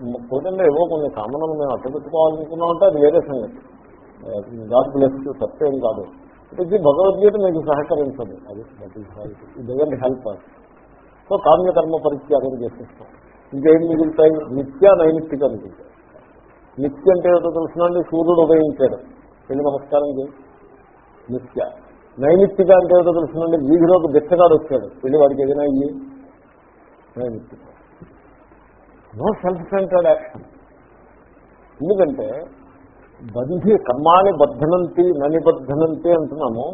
చూడండి ఏవో కొన్ని కామనలు మేము అట్టపెట్టుకోవాలనుకున్నామంటే అది వేరే సంగతి. గాడ్ బ్లెస్ సత్యం కాదు. ఇది భగవద్గీత మీకు సహకరించదు. అది it doesn't help us so కామ్యకర్మ పరిత్యాగం చేసేస్తాం. ఇంకేం మిగులుతాయి? నిత్య నైమిత్తిక మిగులుతాయి నిత్య అంటే ఏదో తెలుసునండి? సూర్యుడు ఉదయించాడు. వెళ్ళి నమస్కారం చేయి. నిత్య. నైమిత్తిక అంటే ఏదో తెలుసునండి? వీధిలోకి బిచ్చగాడు వచ్చాడు. వెళ్ళి వాడికి ఏదైనా అయ్యి నైమిత్తిక. నో సెల్ఫ్ సెంటర్డ్ యాక్షన్ ఎందుకంటే బంధి కర్మాని బద్ధనంతి ననిబద్ధనంతి అంటున్నాము.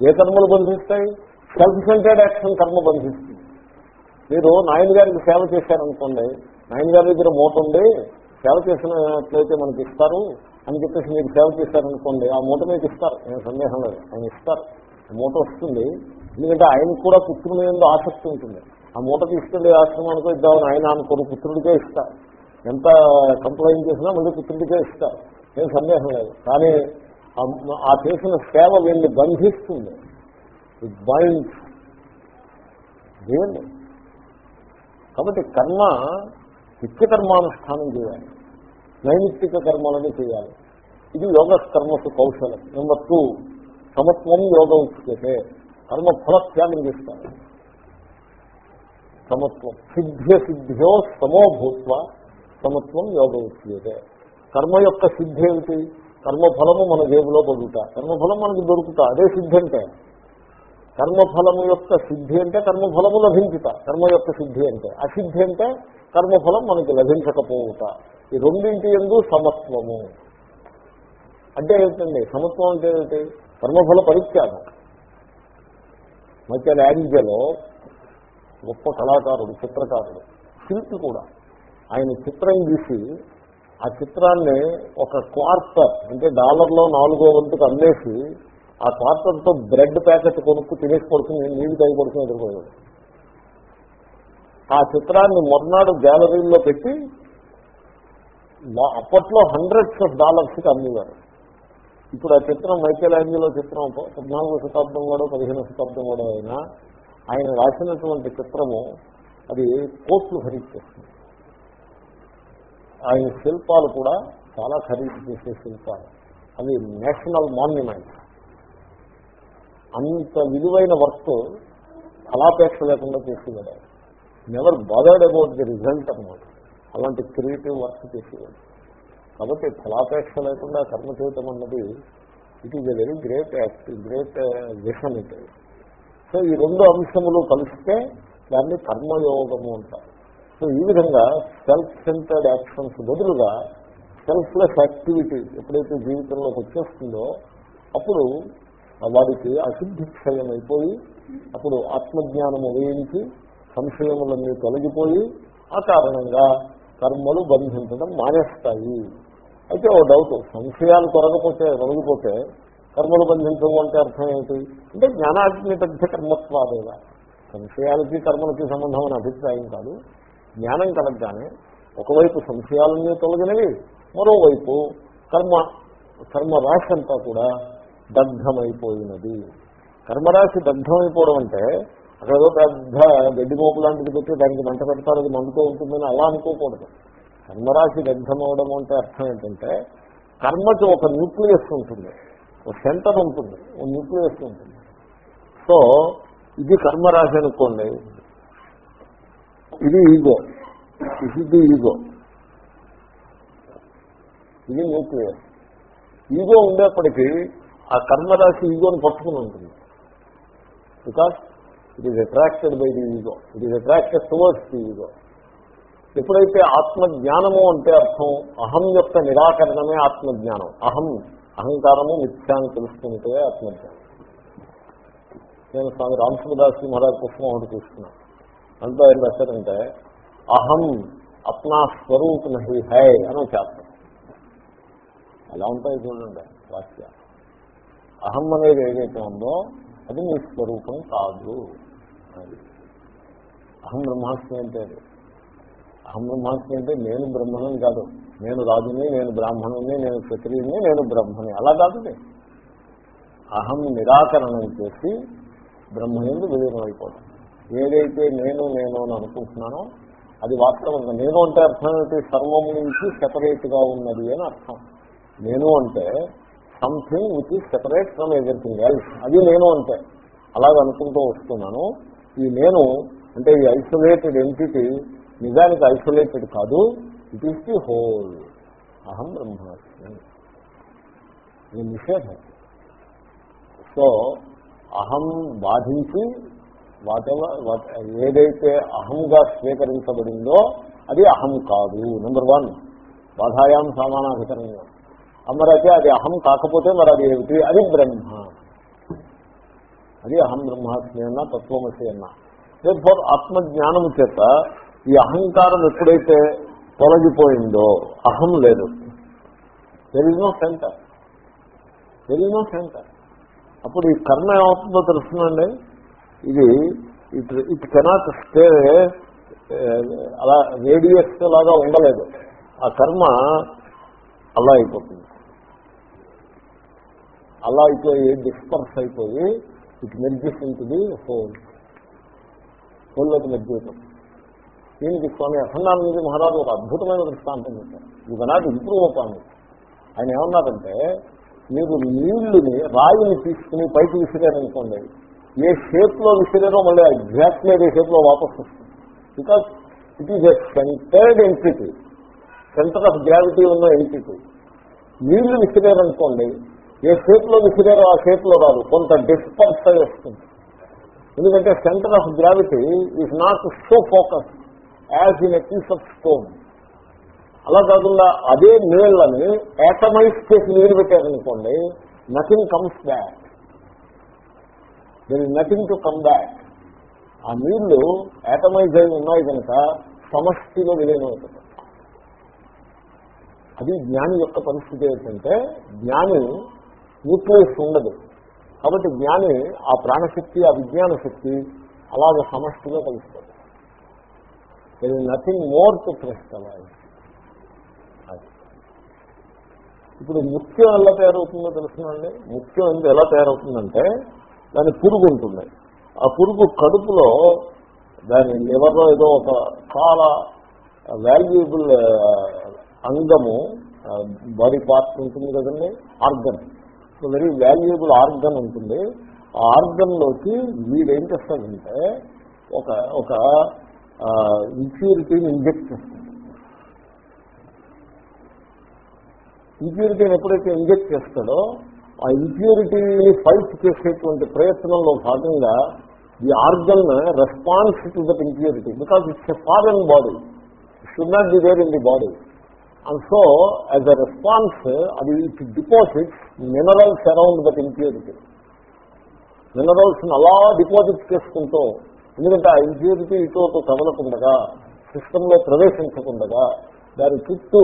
ఏ కర్మలు బంధిస్తాయి సెల్ఫ్ సెంటర్డ్ యాక్షన్ కర్మ బంధిస్తుంది మీరు నాయన గారికి సేవ చేశారనుకోండి నాయన గారి దగ్గర మూట ఉంది సేవ చేసినట్లయితే మనకి ఇస్తారు అని చెప్పేసి మీరు సేవ చేశారనుకోండి ఆ మూట మీకు ఇస్తారు. నేను సందేహం లేదు ఆయన ఇస్తారు. మూట వస్తుంది. ఎందుకంటే ఆయనకు కూడా పుత్రుని మీద ఆసక్తి ఉంటుంది. ఆ మూట తీసుకెళ్ళి ఆశ్రమానికో ఇద్దామని ఆయన అనుకోని పుత్రుడికే ఇస్తా. ఎంత కంప్లైంట్ చేసినా మళ్ళీ పుత్రుడికే ఇస్తా. ఏం సందేహం లేదు. కానీ ఆ చేసిన సేవ వీళ్ళని బంధిస్తుంది. ఇట్ బైండ్స్ చేయండి కాబట్టి కర్మ నిత్యకర్మానుష్ఠానం చేయాలి. నైమిత్తిక కర్మలను చేయాలి. ఇది యోగ కర్మకు కౌశలం. Number two. సమత్వం యోగ ఇచ్చితే కర్మ ఫలత్యాగం చేస్తారు. సమత్వం. సిద్ధ్య సిద్ధ్యో సమో భూత్వ సమత్వం యోగ కర్మ యొక్క సిద్ధి ఏమిటి? కర్మఫలము మన జేబులో పడుట. కర్మఫలం మనకు దొరుకుతా. అదే సిద్ధి అంటే. కర్మఫలము యొక్క సిద్ధి అంటే కర్మఫలము లభించుట. కర్మ యొక్క సిద్ధి అంటే. అసిద్ధి అంటే కర్మఫలం మనకి లభించకపోవుట. ఈ రెండింటి ఎందు సమత్వము. అంటే ఏమిటండి? సమత్వం అంటే ఏమిటి? కర్మఫల పరిత్యాగం. మధ్య యాంజలో గొప్ప కళాకారుడు చిత్రకారుడు. శిల్పి కూడా. ఆయన చిత్రం గీసి ఆ చిత్రాన్ని ఒక క్వార్టర్ అంటే డాలర్లో నాలుగో వంతుకు అమ్మేసి ఆ క్వార్టర్తో బ్రెడ్ ప్యాకెట్ కొనుక్కు తినేసి పడుతుంది నీళ్ళు తాగి పడుతుంది ఎదుర్కొన్నాడు ఆ చిత్రాన్ని మొన్నాడు గ్యాలరీలో పెట్టి అప్పట్లో హండ్రెడ్స్ ఆఫ్ డాలర్స్కి అమ్మేవారు. ఇప్పుడు ఆ చిత్రం మైకేల్ యాంజిలో చిత్రం పద్నాలుగో శతాబ్దం కూడా పదిహేను శతాబ్దం కూడా అయినా ఆయన రాసినటువంటి చిత్రము అది కోట్లు ఖరీదు చేస్తుంది. ఆయన శిల్పాలు కూడా చాలా ఖరీదు చేసే శిల్పాలు. అవి నేషనల్ మాన్యుమెంట్. అంత విలువైన వర్క్ కళాపేక్ష లేకుండా చేసేవాడు. Never bothered about the result అనమాట అలాంటి క్రియేటివ్ వర్క్ చేసేవాడు. కాబట్టి ఫలాపేక్ష లేకుండా కర్మ చేయటం అన్నది it is a very great act great vision it so ఈ రెండు అంశములు కలిస్తే దాన్ని కర్మయోగము అంటారు. సో ఈ విధంగా సెల్ఫ్ సెంటర్డ్ యాక్షన్స్ బదులుగా సెల్ఫ్లెస్ యాక్టివిటీ ఎప్పుడైతే జీవితంలోకి వచ్చేస్తుందో అప్పుడు వాడికి అశుద్ధి క్షయం అయిపోయి అప్పుడు ఆత్మజ్ఞానం ఉదయించి సంశయములన్నీ తొలగిపోయి ఆ కారణంగా కర్మలు బంధించడం మానేస్తాయి. అయితే ఓ డౌట్ సంశయాలు తొలగపోతే తొలగిపోతే కర్మలు బంధించడం అంటే అర్థం ఏంటి అంటే జ్ఞానాగ్ని పెద్ద కర్మత్వాదేగా సంశయాలకి కర్మలకి సంబంధం అనే అభిప్రాయం కాదు. జ్ఞానం కలగగానే ఒకవైపు సంశయాలన్నీ తొలగినవి మరోవైపు కర్మ కర్మరాశి అంతా కూడా దగ్ధమైపోయినది. కర్మరాశి దగ్ధమైపోవడం అంటే అక్కడ పెద్ద గడ్డి మోపు లాంటిది పెట్టి దానికి మంట పెడతారు అది మండుతూ ఉంటుందని అలా అనుకోకూడదు. కర్మరాశి దగ్ధమవడం అంటే అర్థం ఏంటంటే కర్మకి ఒక న్యూక్లియస్ ఉంటుంది. ఒక సెంటర్ ఉంటుంది ఒక న్యూక్లియస్ ఉంటుంది. సో ఇది కర్మరాశి అనుకోండి. ఇది ఈగో. ఇది ఈగో. ఇది న్యూక్లియస్. ఈగో ఉండేప్పటికీ ఆ కర్మరాశి ఈగోని పట్టుకుని ఉంటుంది. Because it is attracted by the ego it is attracted towards the ego ఎప్పుడైతే ఆత్మజ్ఞానము అంటే అర్థం అహం యొక్క నిరాకరణమే ఆత్మజ్ఞానం. అహం. అహంకారము నిత్యాన్ని తెలుసుకుంటే ఆత్మజ్ఞానం నేను స్వామి రామసుదాస్ మహారాజ్ పుస్తకం ఒకటి చూస్తున్నాను అంతా ఏం రాశారంటే అహం అప్నా స్వరూప్ నహి హై అని చేస్తాం ఎలా ఉంటాయి చూడండి వాక్య. అహం అనేది ఏదైతే ఉందో అది నీ స్వరూపం కాదు. అది. అహం బ్రహ్మాస్మి అంటే అది. అహం అంటే నేను బ్రహ్మణం కాదు. నేను రాజుని నేను బ్రాహ్మణుని నేను క్షత్రియుని నేను బ్రహ్మని అలా కాదు అహం నిరాకరణం చేసి బ్రహ్మయందు విలీనం అయిపోవడం ఏదైతే నేను నేను అని అనుకుంటున్నానో అది వాస్తవంగా నేను అంటే అర్థం ఏంటి సర్వం నుంచి సెపరేట్గా ఉన్నది అని అర్థం. నేను అంటే something which is separate from everything else. అది నేను అంటే. అలాగ అనుకుంటూ వస్తున్నాను. ఈ నేను అంటే ఈ ఐసోలేటెడ్ ఎంటిటీ నిజానికి ఐసోలేటెడ్ కాదు. ఇట్ ఈస్ ది హోల్ అహం బ్రహ్మాస్మి ఇది నిషేధం. సో అహం బాధించి వాటెవర్ ఏదైతే అహంగా స్వీకరించబడిందో అది అహం కాదు. నెంబర్ వన్ బాధాయాం సమానాధికరంగా అమరైతే అది అహం కాకపోతే మరి అది ఏమిటి? అది బ్రహ్మ. అది అహం బ్రహ్మాస్మి అన్న తత్వమసి అన్న. ఫోర్ ఆత్మజ్ఞానము చేత ఈ అహంకారం ఎప్పుడైతే తొలగిపోయిందో అహం లేదు. There is no centre there is no centre అప్పుడు ఈ కర్మ ఏమవుతుందో తెలుస్తుందండి? ఇది ఇట్ ఇట్ కెనాట్ స్టే అలా రేడియస్ లాగా ఉండలేదు. ఆ కర్మ అలా అయిపోతుంది. అలా అయిపోయి డిస్పర్స్ అయిపోయి ఇట్ మెర్జెస్ ఉంటుంది హోల్ హోల్లోకి మెర్జ్ దీనికి స్వామి అఖండానందజీ మహారాజు ఒక అద్భుతమైన దృష్టాంతం చెప్పారు. యూ కెనాట్ ఇంప్రూవ్ అపాన్ ఆయన ఏమన్నారంటే మీరు నీళ్ళుని రాయిని తీసుకుని పైకి విసిరారనుకోండి ఏ షేప్లో విసిరారో మళ్ళీ ఎగ్జాక్ట్లీ అదే షేప్లో వాపస్ వస్తుంది. Because it is a centred entity centre of gravity ఉన్న ఎంటిటీ నీళ్ళు విసిరారనుకోండి ఏ షేప్లో విసిరారో ఆ షేప్లో రాదు. కొంత డిస్పర్స్ అయి వస్తుంది. ఎందుకంటే centre of gravity is not so focus as in a piece of stone. అలా కాకుండా అదే నీళ్ళని ఏటమైజ్ చేసి నీరు పెట్టారనుకోండి nothing comes back there is nothing to come back ఆ నీళ్ళు యాటమైజ్ అయి ఉన్నాయి కనుక సమష్టిలో విలీనమవుతుంది అది జ్ఞాని యొక్క పరిస్థితి ఏంటంటే జ్ఞాని న్యూక్లియస్ ఉండదు. కాబట్టి జ్ఞాని ఆ ప్రాణశక్తి ఆ విజ్ఞాన శక్తి అలాగే సమష్టిలో కలుస్తుంది there is nothing more to crystallise ఇప్పుడు ముఖ్యం ఎలా తయారవుతుందో తెలుసునండి ముఖ్యం ఎందుకు ఎలా తయారవుతుందంటే దాని పురుగు ఉంటుంది. ఆ పురుగు కడుపులో దాని లివర్లో ఏదో ఒక చాలా వాల్యుయబుల్ అంగము బాడీ పార్ట్ ఉంటుంది కదండి? Organ so very valuable organ ఉంటుంది. ఆ ఆర్గన్లోకి వీడేం చేస్తాడంటే ఒక ఒక ఇంప్యూరిటీని ఇంజెక్ట్ చేస్తాడు ఇంప్యూరిటీని ఎప్పుడైతే ఇంజెక్ట్ చేస్తాడో ఆ ఇంప్యూరిటీని ఫైట్ చేసేటువంటి ప్రయత్నంలో భాగంగా ఈ organ response to that impurity because it's a foreign body should not be where in the body and so as a response అది it deposits minerals around that impurity minerals అలా deposit చేసుకుంటూ ఎందుకంటే ఆ impurity ఇటు కదలకుండగా సిస్టంలో ప్రవేశించకుండగా దాని చుట్టూ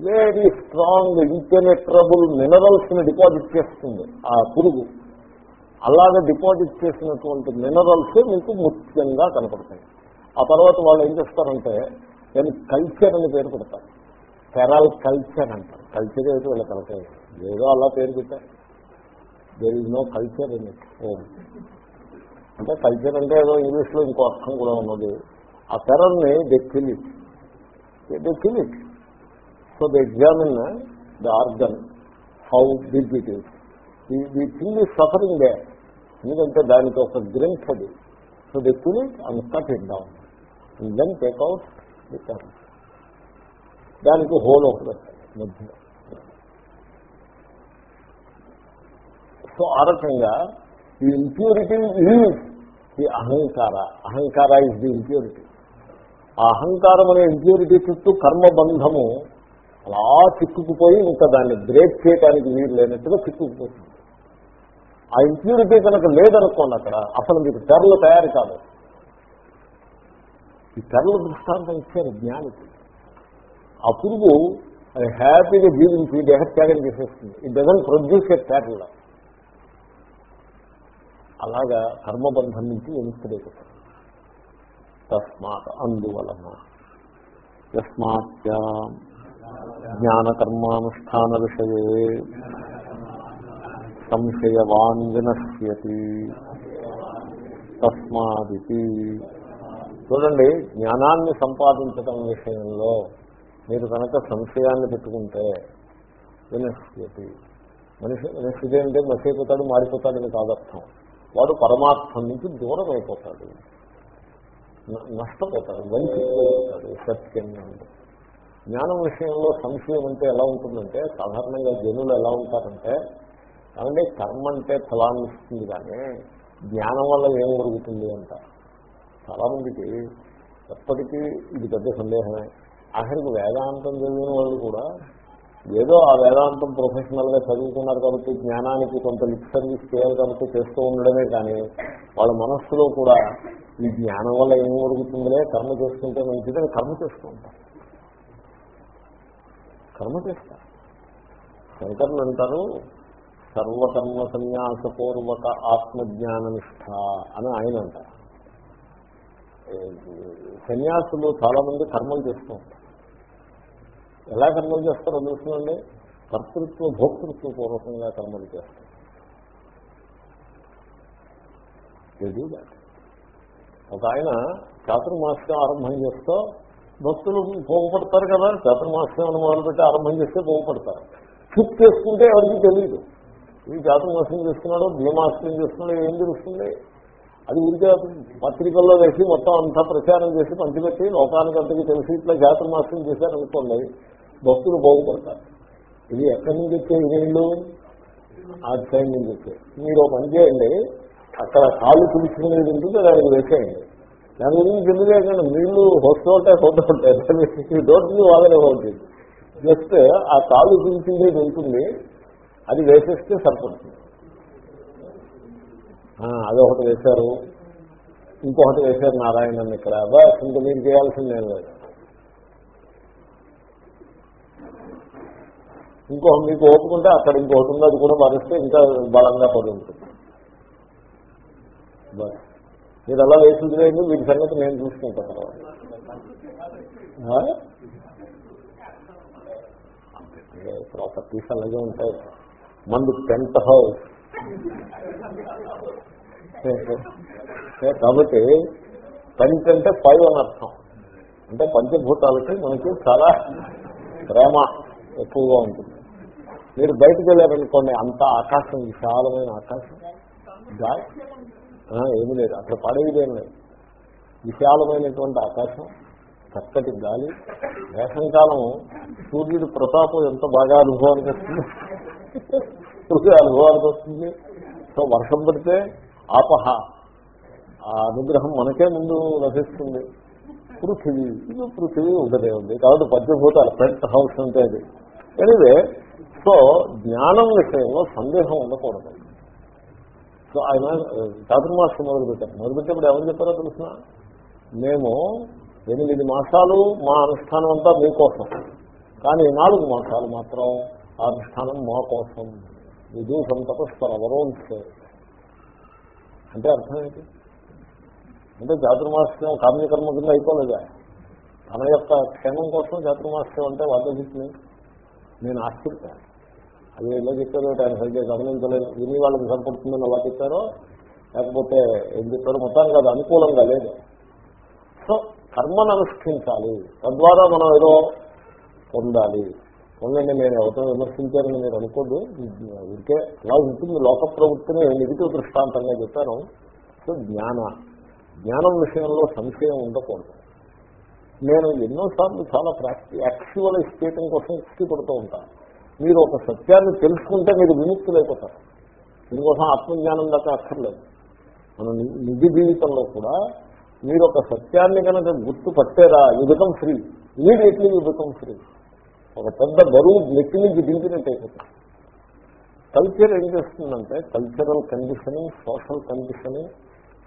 వెరీ స్ట్రాంగ్ ఇంపెనెట్రబుల్ మినరల్స్ని డిపాజిట్ చేస్తుంది ఆ పురుగు. అలాగే డిపాజిట్ చేసినటువంటి మినరల్స్ మీకు ముఖ్యంగా కనపడతాయి. ఆ తర్వాత వాళ్ళు ఏం చేస్తారంటే దాన్ని కల్చర్ అని పేరు పెడతారు. ఫెరల్ కల్చర్ అంటారు. కల్చర్ ఏదో వీళ్ళ కలకాయి ఏదో అలా పేరు పెట్టారు. There is no culture in it అంటే కల్చర్ అంటే ఏదో ఇంగ్లీష్లో ఇంకో అర్థం కూడా ఉన్నది. ఆ తెరల్ని they kill it they kill it so the examine the organ how big it is the thing is suffering they ఎందుకంటే దానికి ఒక గ్రెంట్ అది. So the kill it and cut it down then take out the turn దానికి hole ఒకటి మధ్యలో. So ఆ రకంగా ది ఇంప్యూరిటీ ఈజ్ ది అహంకార అహంకార ఇస్ ది ఇంప్యూరిటీ ఆ అహంకారం అనే ఇంప్యూరిటీ చుట్టూ కర్మబంధము అలా చిక్కుకుపోయి ఇంకా దాన్ని బ్రేక్ చేయడానికి వీలు లేనట్టుగా చిక్కుకుపోతుంది. ఆ ఇంప్యూరిటీ కనుక లేదనుకోండి అక్కడ అసలు మీకు తెరలు తయారు కాదు. ఈ తెరల దృష్టాంతం ఇచ్చారు జ్ఞానికి. ఆ పురుగు అది హ్యాపీగా జీవించి దేహత్యాగం చేసేస్తుంది. ఇట్ డజన్ ప్రొడ్యూస్ ఎ తెరలో అలాగా కర్మబంధం నుంచి విముక్తుడైపోతాడు తస్మాత్ అందువలన. యస్మాత్య జ్ఞానకర్మానుష్ఠాన విషయే సంశయవాన్ వినశ్యతి. తస్మాదితి. చూడండి జ్ఞానాన్ని సంపాదించడం విషయంలో మీరు కనుక సంశయాన్ని పెట్టుకుంటే వినశ్యతి. మనిషి వినశ్యతి అంటే మసైపోతాడు మారిపోతాడని కాదర్థం. వాడు పరమార్థం నుంచి దూరం అయిపోతాడు నష్టపోతాడు వంచిపోతాడు సత్యంగా జ్ఞానం విషయంలో సంశయం అంటే ఎలా ఉంటుందంటే సాధారణంగా జనులు ఎలా ఉంటారంటే అంటే కర్మ అంటే ఫలాన్ని ఇస్తుంది కానీ జ్ఞానం వల్ల ఏం జరుగుతుంది అంట. చాలామందికి ఎప్పటికీ ఇది పెద్ద సందేహమే. ఆఖరికి వేదాంతం చదివిన వాళ్ళు కూడా ఏదో ఆ వేదాంతం ప్రొఫెషనల్గా చదువుకున్నారు కాబట్టి జ్ఞానానికి కొంత లిప్ సర్వీస్ చేయాలి కాబట్టి చేస్తూ ఉండడమే కానీ వాళ్ళ మనస్సులో కూడా ఈ జ్ఞానం వల్ల ఏం జరుగుతుందిలే? కర్మ చేసుకుంటే మంచిదని కర్మ చేస్తూ ఉంటారు. కర్మ చేస్తారు. శంకర్లు అంటారు సర్వకర్మ సన్యాసపూర్వక ఆత్మజ్ఞాన నిష్ఠ అని ఆయన అంటారు. సన్యాసులు చాలా మంది కర్మలు చేస్తూ ఉంటారు. ఎలా కర్మలు చేస్తారో తెలుసునండి? కర్తృత్వ భోక్తృత్వ పూర్వకంగా కర్మలు చేస్తారు. ఒక ఆయన చాతుర్మాస్యం ఆరంభం చేస్తూ భక్తులు పోగపడతారు కదా చాతుర్మాస్యం మొదలుపెట్టి ఆరంభం చేస్తే పోగపడతారు ఫిట్ చేసుకుంటే ఎవరికి తెలియదు ఈ చాతుర్మాస్యం చేస్తున్నాడో భీమాస్యం చేస్తున్నాడో ఏం తెలుస్తుంది? అది ఊరికే పత్రికల్లో వేసి మొత్తం అంతా ప్రచారం చేసి పంచిపెట్టి లోకానికి అంతకి తెలిసి ఇట్లా చాతుర్మాస్యం చేశారనుకోండి భక్తులు బాగుపడతారు. ఇది ఎక్కడి నుంచి వచ్చే ఇదేళ్ళు ఆ సైడ్ నుంచి వచ్చే మీరు పని చేయండి అక్కడ కాళ్ళు పిలుచుకునేది ఉంటుంది దానికి వేసేయండి. దాని గురించి ఎందుకు లేకుండా నీళ్ళు వస్తుంటే ఉంటాయి పోతూ ఉంటాయి. డోర్లు వాదనే ఉంటుంది జస్ట్ ఆ కాళ్ళు పిలిచిందేది ఉంటుంది అది వేసేస్తే సరిపడుతుంది. అదొకటి వేశారు. ఇంకొకటి వేశారు నారాయణన్ ఇక్కడ. బస్ ఇంకా మీరు చేయాల్సిందేం లేదు. ఇంకో మీకు ఓపుకుంటే అక్కడ ఇంకోటి ఉంది అది కూడా మరిస్తే ఇంకా బలంగా పడి ఉంటుంది. మీరు అలా వేసి లేదు వీటి సంగతి నేను చూసుకుంటాను తర్వాత. ప్రాపర్టీస్ అలాగే ఉంటాయి. మందు టెన్త్ హౌస్. కాబట్టి టెంట్ అంటే ఫైవ్ అని అర్థం. అంటే పంచభూతాలకి మనకి చాలా ప్రేమ ఎక్కువగా ఉంటుంది. మీరు బయటకు వెళ్ళారనుకోండి అంత ఆకాశం విశాలమైన ఆకాశం. ఏమి లేదు. అక్కడ పడేదేం లేదు. విశాలమైనటువంటి ఆకాశం చక్కటి గాలి. వేసవికాలం సూర్యుడి ప్రతాపం ఎంత బాగా అనుభవానికి వస్తుంది. సూర్యుడు అనుభవానికి వస్తుంది. సో వర్షం పడితే ఆపహ. ఆ అనుగ్రహం మనకే ముందు లభిస్తుంది. పృథివీ. ఇది పృథివీ ఒకటే ఉంది. కాబట్టి పద్యభూతాలు పెంట్ హౌస్ అంటే అది. ఎనివే సో జ్ఞానం విషయంలో సందేహం ఉండకూడదు. సో ఆయన చాతుర్మాసం మొదలుపెట్టారు. మొదలుపెట్టేప్పుడు ఎవరు చెప్పారో తెలిసిన మేము ఎనిమిది మాసాలు మా అనుష్ఠానం అంతా మీకోసం కానీ నాలుగు మాసాలు మాత్రం ఆ అనుష్ఠానం మా కోసం. విధు సంతపస్పర అవరోన్స్ అంటే అర్థం ఏంటి? అంటే చాతుర్మాస్యం కామ్యకర్మ కింద అయిపోలేదా? తన యొక్క క్షేమం కోసం చాతుర్మాస్యం అంటే వాళ్ళ నేను ఆశ్చర్యపోయాను. అది ఎలా చెప్పారో ఆయన సరిగ్గా గమనించలేదు. విని వాళ్ళకి సరిపడుతుందని అలా చెప్పారో లేకపోతే ఏం చెప్పారో మొత్తానికి అది అనుకూలంగా లేదు. సో కర్మను అనుష్ఠించాలి. తద్వారా మనం ఏదో పొందాలి. పొందండి నేను ఎవరితో విమర్శించారని మీరు అనుకోద్దు. ఇంకే అలా ఉంటుంది లోక ప్రవృత్తిని నెగిటివ్ దృష్టాంతంగా చెప్పాను. సో జ్ఞాన. జ్ఞానం విషయంలో సంశయం ఉండకూడదు. నేను ఎన్నోసార్లు చాలా ప్రాక్టి యాక్చువలైజ్ చేయటం కోసం ఇష్టపడుతూ ఉంటాను. మీరు ఒక సత్యాన్ని తెలుసుకుంటే మీరు విముక్తులైపోతారు. దీనికోసం ఆత్మజ్ఞానం దాకా అక్కర్లేదు. మన నిధి జీవితంలో కూడా మీరు ఒక సత్యాన్ని కనుక గుర్తు పట్టారా you become free immediately you become free ఒక పెద్ద బరువు నెట్టి నుంచి దించినట్టు అయిపోతుంది కల్చర్ ఏం చేస్తుందంటే cultural conditioning social conditioning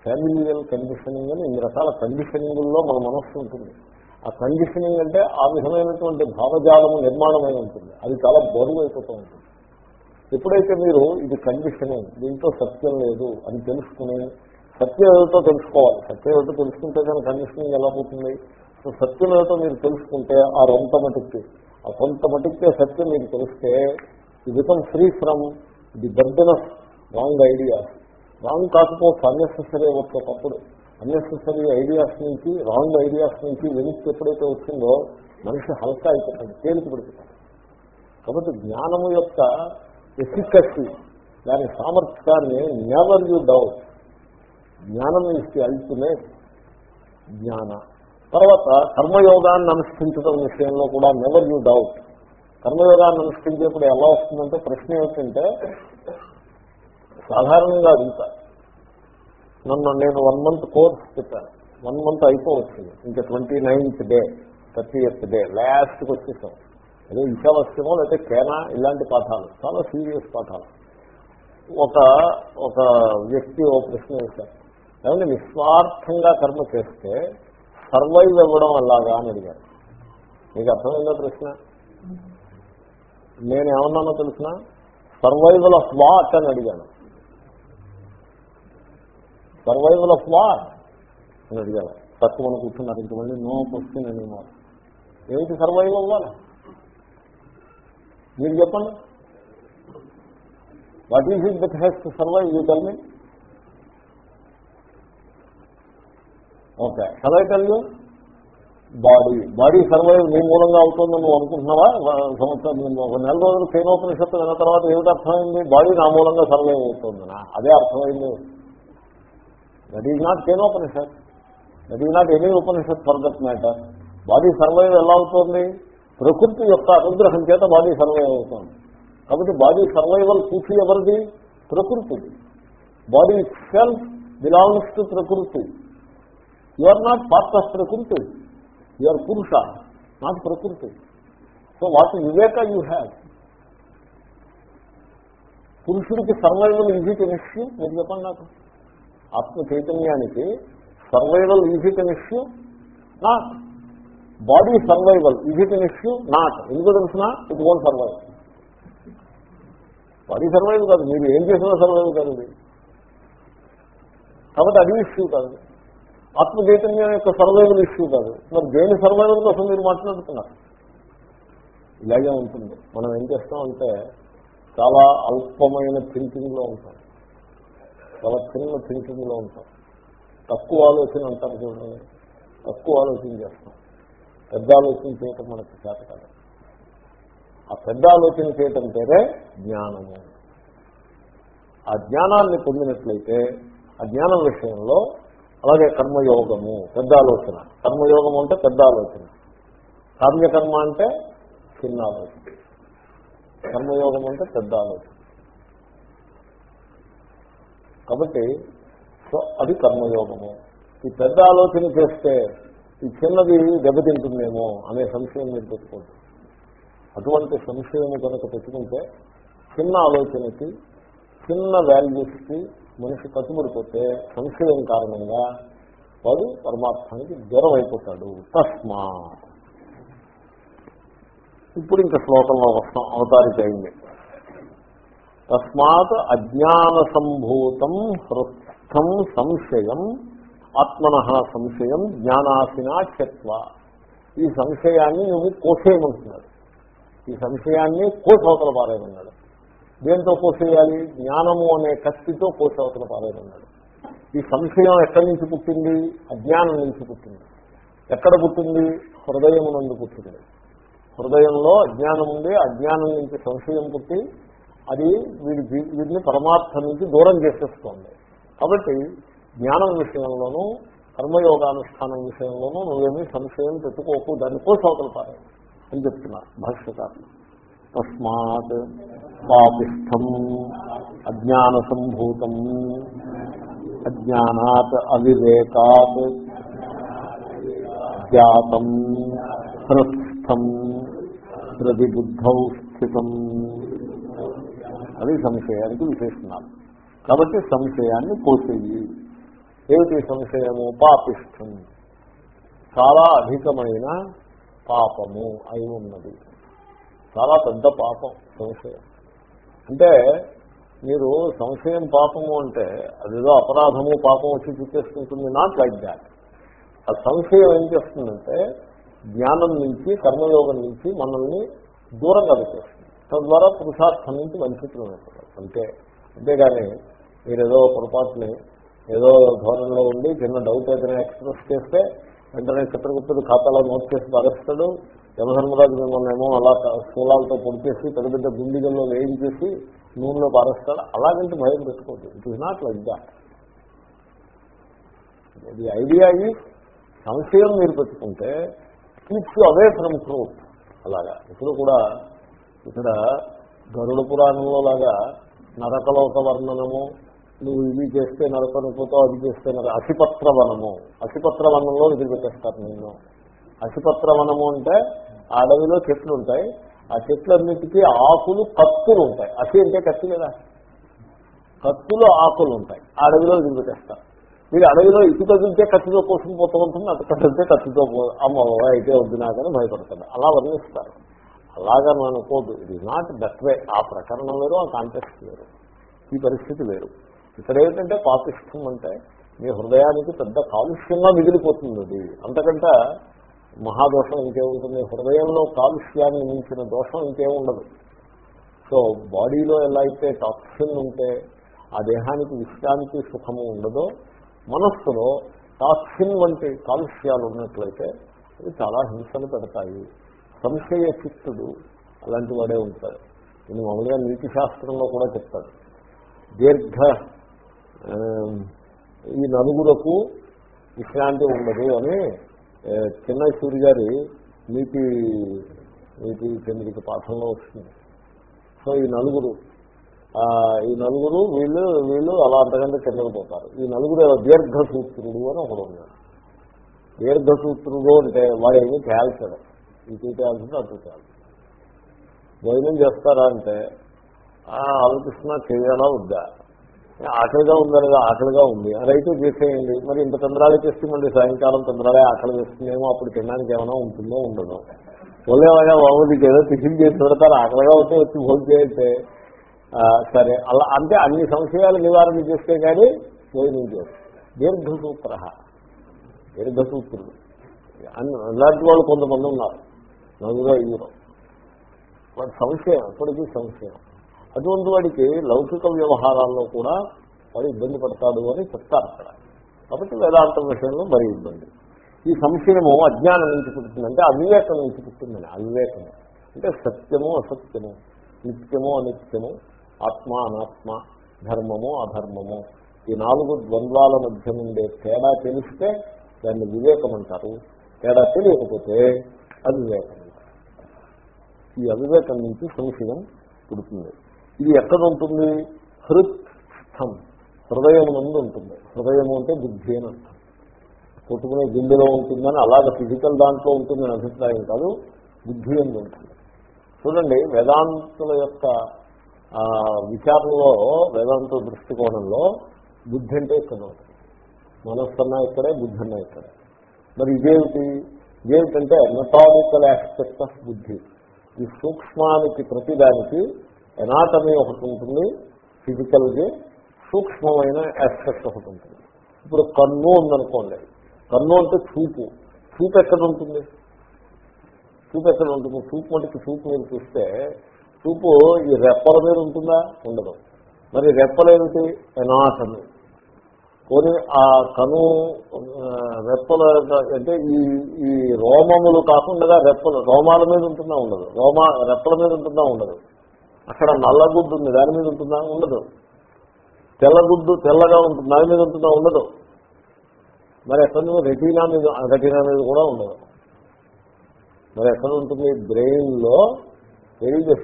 familial conditioning అని ఇన్ని రకాల కండిషనింగ్లో మన మనస్సు ఉంటుంది. ఆ కండిషనింగ్ అంటే ఆ విధమైనటువంటి భావజాలము నిర్మాణమై ఉంటుంది. అది చాలా బరువు అయిపోతూ ఉంటుంది. ఎప్పుడైతే మీరు ఇది కండిషనింగ్ దీంట్లో సత్యం లేదు అని తెలుసుకుని సత్యం ఏమిటో తెలుసుకోవాలి. సత్యం ఏమిటో తెలుసుకుంటే కానీ కండిషనింగ్ ఎలా పోతుంది? సో సత్యం ఏమిటో మీరు తెలుసుకుంటే ఆ రొంత మటుక్కి ఆ కొంత మటుక్కే సత్యం మీరు తెలిస్తే you become free from the burden of wrong ideas wrong కాకపోతే అన్నెసెసరీ ఒకప్పుడు. అన్నెసెసరీ ఐడియాస్ నుంచి రాంగ్ ఐడియాస్ నుంచి వెనక్కి ఎప్పుడైతే వచ్చిందో మనిషి హల్కా అయిపోతాడు తేలిక పడిపోతాడు. కాబట్టి జ్ఞానము యొక్క ఎఫికసీ దాని సామర్థ్యాన్ని నెవర్ యూ డౌట్ జ్ఞానం ఇస్తే ది అల్టిమేట్ జ్ఞాన. తర్వాత కర్మయోగాన్ని అనుష్ఠించడం విషయంలో కూడా నెవర్ యూ డౌట్ కర్మయోగాన్ని అనుష్ఠించేప్పుడు ఎలా వస్తుందంటే ప్రశ్న ఏమిటంటే సాధారణంగా అడుగుతారు నన్ను నేను వన్ మంత్ కోర్స్ చెప్పాను. వన్ మంత్ అయిపోవచ్చింది. ఇంకా twenty ninth day thirty eighth day లాస్ట్కి వచ్చేసాం. అదే ఈశావస్యమో లేకపోతే కేనా? ఇలాంటి పాఠాలు. చాలా సీరియస్ పాఠాలు. ఒక ఒక వ్యక్తి ఓ ప్రశ్న వేశారు. ఏమంటే నిస్వార్థంగా కర్మ చేస్తే సర్వైవ్ ఇవ్వడం అలాగా అని అడిగారు. మీకు అర్థమైందో ప్రశ్న? నేను ఏమన్నానో తెలిసిన? సర్వైవల్ ఆఫ్ వాట్ అని అడిగాను. సర్వైవల్ ఆఫ్ వార్ అని అడిగారు తక్కువ మనం కూర్చున్నారు ఇంక మళ్ళీ నో క్వశ్చన్ అని ఏమిటి సర్వైవ్ అవ్వాలి మీరు చెప్పండి. What is it that has to survive you tell me okay survive tell you body body survive నీ మూలంగా అవుతుందని నువ్వు అనుకుంటున్నావా? సంవత్సరం ఒక నెల రోజులు కేనోపనిషత్తు విన్న తర్వాత ఏమిటి అర్థమైంది? బాడీ నా మూలంగా సర్వైవ్ అవుతుందనా? అదే అర్థమైంది. That is not Kenopanishad that is not any Upanishad for that matter body survive ఎలా అవుతుంది ప్రకృతి యొక్క అనుగ్రహం చేత బాడీ సర్వైవ్ అవుతుంది కాబట్టి బాడీ సర్వైవల్ పూర్తి ఎవరిది ప్రకృతిది body self belongs to prakriti you are not part of prakriti you are purusha not prakriti so what viveka you have పురుషుడికి సర్వైవల్ ఈజీ కెన్ ఇష్యూ మీరు చెప్పండి నాకు ఆత్మ చైతన్యానికి survival easy can issue? Not body survival easy can issue? Not ఎందుకు తెలిసిన? It won't survive body survive కాదు. మీరు ఏం చేసినా సర్వైవ్ కాదు ఇది కాబట్టి అది ఇష్యూ కాదు. ఆత్మ చైతన్యం యొక్క సర్వైవల్ ఇష్యూ కాదు. మరి దేని సర్వైవల్ కోసం మీరు మాట్లాడుతున్నారు? ఇలాగే ఉంటుంది మనం ఏం చేస్తామంటే చాలా అల్పమైన థింకింగ్లో ఉంటాం. చాలా చిన్న థింకింగ్లో ఉంటాం. తక్కువ ఆలోచన అంటారు చూడండి. తక్కువ ఆలోచన చేస్తాం. పెద్ద ఆలోచన చేయటం మనకి చేత కాదు. ఆ పెద్ద ఆలోచన చేయటం పేరే జ్ఞానము. ఆ జ్ఞానాన్ని పొందినట్లయితే ఆ జ్ఞానం విషయంలో అలాగే కర్మయోగము పెద్ద ఆలోచన. కర్మయోగం అంటే పెద్ద ఆలోచన. కామ్యకర్మ అంటే చిన్న ఆలోచన. కర్మయోగం అంటే పెద్ద ఆలోచన. కాబట్టి సో అది కర్మయోగము. ఈ పెద్ద ఆలోచన చేస్తే ఈ చిన్నది దెబ్బతింటుందేమో అనే సంశయం మీరు పెట్టుకోండి. అటువంటి సంశయం కనుక పెట్టుకుంటే చిన్న ఆలోచనకి చిన్న వాల్యూస్కి మనిషి కట్టుబడిపోతే సంశయం కారణంగా వాడు పరమాత్మానికి దూరం అయిపోతాడు తస్మా ఇప్పుడు ఇంకా శ్లోకంలో వస్తాం అవతారిక అయింది. తస్మాత్ అజ్ఞాన సంభూతం సంశయం ఆత్మన సంశయం జ్ఞానాశినా చెత్వ ఈ సంశయాన్ని నువ్వు కోసేయమంటున్నాడు. ఈ సంశయాన్ని కోసవతల పారేయమన్నాడు. దేంతో కోసేయాలి? జ్ఞానము అనే కత్తితో కోసవతల పారేయమన్నాడు. ఈ సంశయం ఎక్కడి నుంచి పుట్టింది? అజ్ఞానం నుంచి పుట్టింది. ఎక్కడ పుట్టింది? హృదయమునందు పుట్టింది. హృదయంలో అజ్ఞానం ఉంది అజ్ఞానం నుంచి సంశయం పుట్టి అది వీడి జీ- వీడిని పరమార్థం నుంచి దూరం చేసేస్తోంది. కాబట్టి జ్ఞానం విషయంలోనూ కర్మయోగానుష్ఠానం విషయంలోనూ నువ్వేమీ సంశయం పెట్టుకోకు దాన్ని కోసి అవతల పారే అని చెప్తున్నారు భాష్యకారులు. తస్మాత్ పాపిష్టం అజ్ఞాన సంభూతం అజ్ఞానాత్ అవివేకాత్ జాతం హృస్థం ప్రతిబుద్ధౌ స్థితం అది సంశయానికి విశేషణాలు. కాబట్టి సంశయాన్ని పోసేయి ఏమిటి సంశయము? పాపిష్టం. చాలా అధికమైన పాపము అయి ఉన్నది. చాలా పెద్ద పాపం సంశయం. అంటే మీరు సంశయం పాపము అంటే అదేదో అపరాధము పాపం వచ్చి చూపేసుకుంటుంది నాట్ లైక్ దాట్ ఆ సంశయం ఏం చేస్తుందంటే జ్ఞానం నుంచి కర్మయోగం నుంచి మనల్ని దూరంగా పెట్టేస్తుంది. తద్వారా పురుషార్థం నుంచి వంచితులు అయిపోతారు అంతే. అంతేగాని మీరు ఏదో పొరపాటుని ఏదో ధోరణిలో ఉండి చిన్న డౌట్ ఏదైనా ఎక్స్ప్రెస్ చేస్తే వెంటనే చిత్రగుప్తుడు ఖాతాలో నోట్ చేసి పారేస్తాడు. యమధర్మరాజు మిమ్మల్ని ఏమో అలా స్థూలాలతో పొడి చేసి పెద్ద పెద్ద గుండిగల్లో వేయించేసి నూనెలో పారేస్తాడు. అలాగంటే భయం పెట్టుకోవద్దు. It is not like that the idea ఈ సంశయం మీరు పెట్టుకుంటే కీప్స్ అవే ఫ్రమ్ ట్రూత్ అలాగా. ఇప్పుడు కూడా ఇక్కడ గరుడ పురాణంలో లాగా నరకలోక వర్ణనము నువ్వు ఇది చేస్తే నరకనుపోతావు అది చేస్తే నర అసిపత్ర వనము అసిపత్ర వనంలో నిద్రపెట్టేస్తారు నేను అసిపత్ర వనము అంటే అడవిలో చెట్లు ఉంటాయి. ఆ చెట్లన్నిటికీ ఆకులు కత్తులు ఉంటాయి. అసి అంటే కత్తి కదా. కత్తులు ఆకులు ఉంటాయి. అడవిలో నిద్రపెట్టేస్తారు మీరు అడవిలో ఇటు తగిలితే కత్తితో కోసం పోతూ ఉంటుంది అటు కదిలితే కత్తితో పో అమ్మ అయితే వద్దు నాకని భయపడతాడు అలా వర్ణిస్తారు. అలాగా మనం అనుకోదు ఇది నాట్ దట్ వే ఆ ప్రకరణం వేరు ఆ కాంటెక్స్ట్ వేరు. ఈ పరిస్థితి వేరు. ఇక్కడ ఏంటంటే పాపిష్టం అంటే మీ హృదయానికి పెద్ద కాలుష్యంగా మిగిలిపోతుంది అది అంతకంటే మహాదోషం ఇంకేముంటుంది? హృదయంలో కాలుష్యాన్ని మించిన దోషం ఇంకేముండదు. సో బాడీలో ఎలా అయితే టాక్సిన్ ఉంటే ఆ దేహానికి విశ్రాంతి సుఖము ఉండదో మనస్సులో టాక్సిన్ వంటి కాలుష్యాలు ఉన్నట్లయితే అవి చాలా హింసలు పెడతాయి. సంశయచిత్తుడు అలాంటి వాడే ఉంటాడు. నేను మామూలుగా నీతి శాస్త్రంలో కూడా చెప్తాడు. దీర్ఘ ఈ నలుగురకు విశ్రాంతి ఉండదు అని చిన్న సూర్య గారి నీతి నీతి చంద్రిక పాఠంలో వస్తుంది సో ఈ నలుగురు ఈ నలుగురు వీళ్ళు వీళ్ళు అలా అంతకంటే కిందకు పోతారు. ఈ నలుగురు దీర్ఘసూత్రుడు అని ఒకడు ఉన్నాడు. దీర్ఘసూత్రుడు అంటే వాడు ఏమీ ఇటు తేల్చడు అటు తేల్చడు చేస్తారా అంటే ఆ, ఆలోచిస్తున్నా చేయాలా వద్దా ఆకలిగా ఉందా లేదా ఆకలిగా ఉంది రైతు చేసేయండి మరి ఇంత తొందరగా చేస్తే మళ్ళీ సాయంకాలం తొందరాలే ఆకలి చేస్తుందేమో అప్పుడు తినడానికి ఏమైనా ఉంటుందో ఉండదు పోలేవగా బాబు ఏదో టిఫిన్ చేసి పెడతారు ఆకలిగా వస్తే వచ్చి భోజనం చేస్తే ఆ, సరే అలా అంటే అన్ని సంశయాలు నివారణ చేస్తే కానీ భోజనం చేయదు దీర్ఘసూత్ర దీర్ఘసూత్రుడు అన్ని అలాంటి వాళ్ళు కొంతమంది ఉన్నారు నలుగురు ఐదుగురు. వాడి సంశయం ఎప్పటికీ సంశయం. అటువంటి వాడికి లౌకిక వ్యవహారాల్లో కూడా వాడు ఇబ్బంది పడతాడు అని చెప్తారు అక్కడ. కాబట్టి వేదాంతం విషయంలో మరి ఇబ్బంది. ఈ సంశయము అజ్ఞానం నుంచి పుట్టిందంటే అవివేకం నుంచి పుట్టిందని అవివేకము. అంటే సత్యము అసత్యము నిత్యము అనిత్యము ఆత్మ అనాత్మ ధర్మము అధర్మము. ఈ నాలుగు ద్వంద్వాల మధ్య నుండే తేడా తెలిస్తే దాన్ని వివేకం అంటారు తేడా తెలియకపోతే అవివేకం. ఈ అవివేకం నుంచి సంశయం పుడుతుంది. ఇది ఎక్కడ ఉంటుంది? హృత్ స్థం హృదయం నుండి ఉంటుంది. హృదయము అంటే బుద్ధి అని అర్థం. కొట్టుకునే గుండెలో ఉంటుందని అలాగే ఫిజికల్ దాంట్లో ఉంటుందని అభిప్రాయం కాదు బుద్ధి అని ఉంటుంది. చూడండి వేదాంతుల యొక్క విచారంలో విచారణలో వేదాంత దృష్టికోణంలో బుద్ధి అంటే ఇక్కడ ఉంటుంది. ఇక్కడే బుద్ధి అన్నా ఇక్కడే. మరి ఇదేమిటి? ఇదేమిటంటే మెటాలికల్ ఆస్పెక్ట్ ఆఫ్ బుద్ధి. ఈ సూక్ష్మానికి ప్రతిదానికి ఎనాటమీ ఒకటి ఉంటుంది ఫిజికల్గా సూక్ష్మమైన ఆస్పెక్ట్ ఒకటి ఉంటుంది. ఇప్పుడు కన్ను ఉందనుకోండి కన్ను అంటే చూపు. చూపు ఎక్కడ ఉంటుంది? చూపు ఎక్కడ ఉంటుంది? చూపు మటుకు చూపు మీరు చూస్తే చూపు ఈ రెప్పల మీద ఉంటుందా? ఉండదు. మరి రెప్పలేమిటి? ఎనాటమీ. పోనీ ఆ కను రెప్పల అంటే ఈ ఈ రోమములు కాకుండా రెప్పలు రోమాల మీద ఉంటుందా ఉండదు. రోమా రెప్పల మీద ఉంటుందా ఉండదు. అక్కడ నల్లగుడ్డు ఉంది దాని మీద ఉంటుందా ఉండదు. తెల్లగుడ్డు తెల్లగా ఉంటుంది దాని మీద ఉంటుందా ఉండదు. మరి ఎక్కడ రెటీనా మీద రెటీనా మీద కూడా ఉండదు. మరి ఎక్కడ ఉంటుంది? బ్రెయిన్లో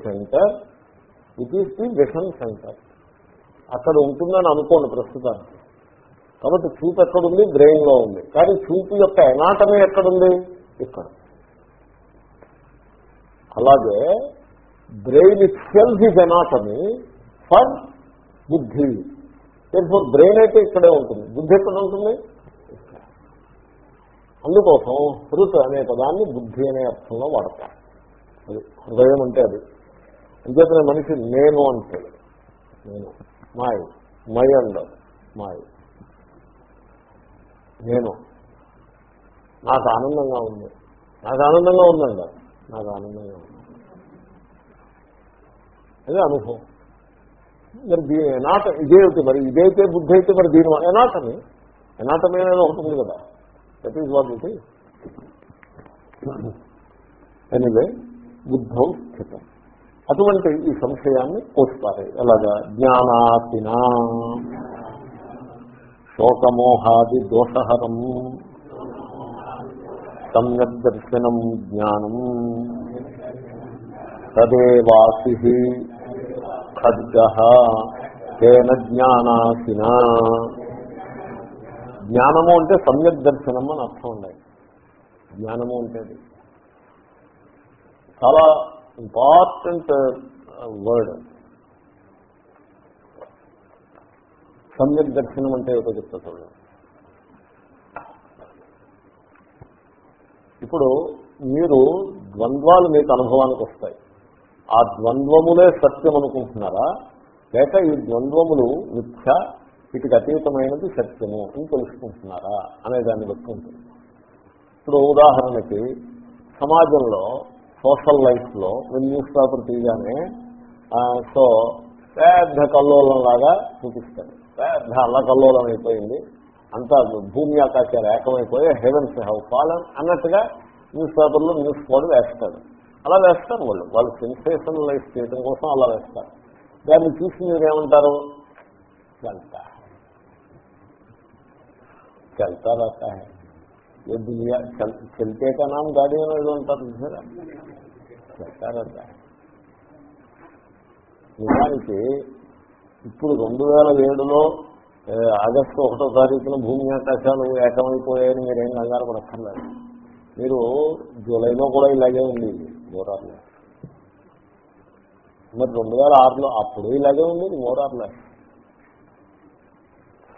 centre it is the vision centre. అక్కడ ఉంటుందని అనుకోండి ప్రస్తుతానికి. కాబట్టి చూపు ఎక్కడుంది? బ్రెయిన్లో ఉంది. కానీ చూపు యొక్క ఎనాటమీ ఎక్కడుంది? ఇక్కడ. అలాగే brain itself is anatomy for buddhi. For brain అయితే ఇక్కడే ఉంటుంది. బుద్ధి ఎక్కడ ఉంటుంది? అందుకోసం హృత్ అనే పదాన్ని బుద్ధి అనే అర్థంలో వాడతారు. అది హృదయం అంటే అది. అంచేతనే మనిషి నేను అంటే. నేను. మాయ. My and maya. నేను. నాకు ఆనందంగా ఉంది. నాకు ఆనందంగా ఉందండి నాకు ఆనందంగా ఉంది. అదే అనుభవం. మరి దీ ఎనాట ఇదేమిటి మరి ఇదైతే బుద్ధి అయితే మరి దీని ఎనాటమి ఎనాటమే అనేది ఒకటి ఉంది కదా. That is what it anyway బుద్ధం స్థితం అటువంటి ఈ సంశయాన్ని పోస్తారు ఎలాగా జ్ఞానాతినా శోకమోహాది దోషహరం. సమ్యక్ దర్శనం జ్ఞానం. తదేవాసి ఖడ్గ తేన జ్ఞానాసిన. జ్ఞానము అంటే సమ్యక్ దర్శనం అని అర్థం ఉండాలి జ్ఞానము అంటే చాలా ఇంపార్టెంట్ వర్డ్ uh, సమ్యక్ దర్శనం అంటే ఏదో చెప్తా చూడండి. ఇప్పుడు మీరు ద్వంద్వాలు మీకు అనుభవానికి వస్తాయి. ఆ ద్వంద్వములే సత్యం అనుకుంటున్నారా? లేక ఈ ద్వంద్వములు మిథ్య వీటికి అతీతమైనది సత్యము అని తెలుసుకుంటున్నారా అనే దాన్ని బట్టి ఉంటుంది. ఇప్పుడు ఉదాహరణకి సమాజంలో సోషల్ లైఫ్లో న్యూస్ పేపర్ తీయగానే సో పెద్ద కల్లోలం లాగా చూపిస్తారు. పెద్ద అల్ల కల్లోలం అయిపోయింది అంతా భూమి ఆకాశాలు ఏకమైపోయి హెవెన్స్ హౌ ఫాలన్ అన్నట్టుగా న్యూస్ పేపర్లో న్యూస్ కూడా వేస్తాడు అలా వేస్తారు వాళ్ళు వాళ్ళు సెన్సేషనలైజ్ చేయడం కోసం అలా వేస్తారు దాన్ని చూసి మీరు ఏమంటారు చల్తా చల్తా రహతా है ये दुनिया चल, चलते का नाम गाड़ी में जो अंतर दूसरा चलता रहता है నిజానికి ఇప్పుడు రెండు వేల ఏడులో ఆగస్టు ఒకటో తారీఖున భూమి ఆకాశాలు ఏకమైపోయాయని మీరేం కంగారు పడక్కర్లేదు మీరు జూలైలో కూడా ఇలాగే ఉంది మోరార్లో. మరి రెండు వేల ఆరులో అప్పుడు ఇలాగే ఉండేది మోరార్లో.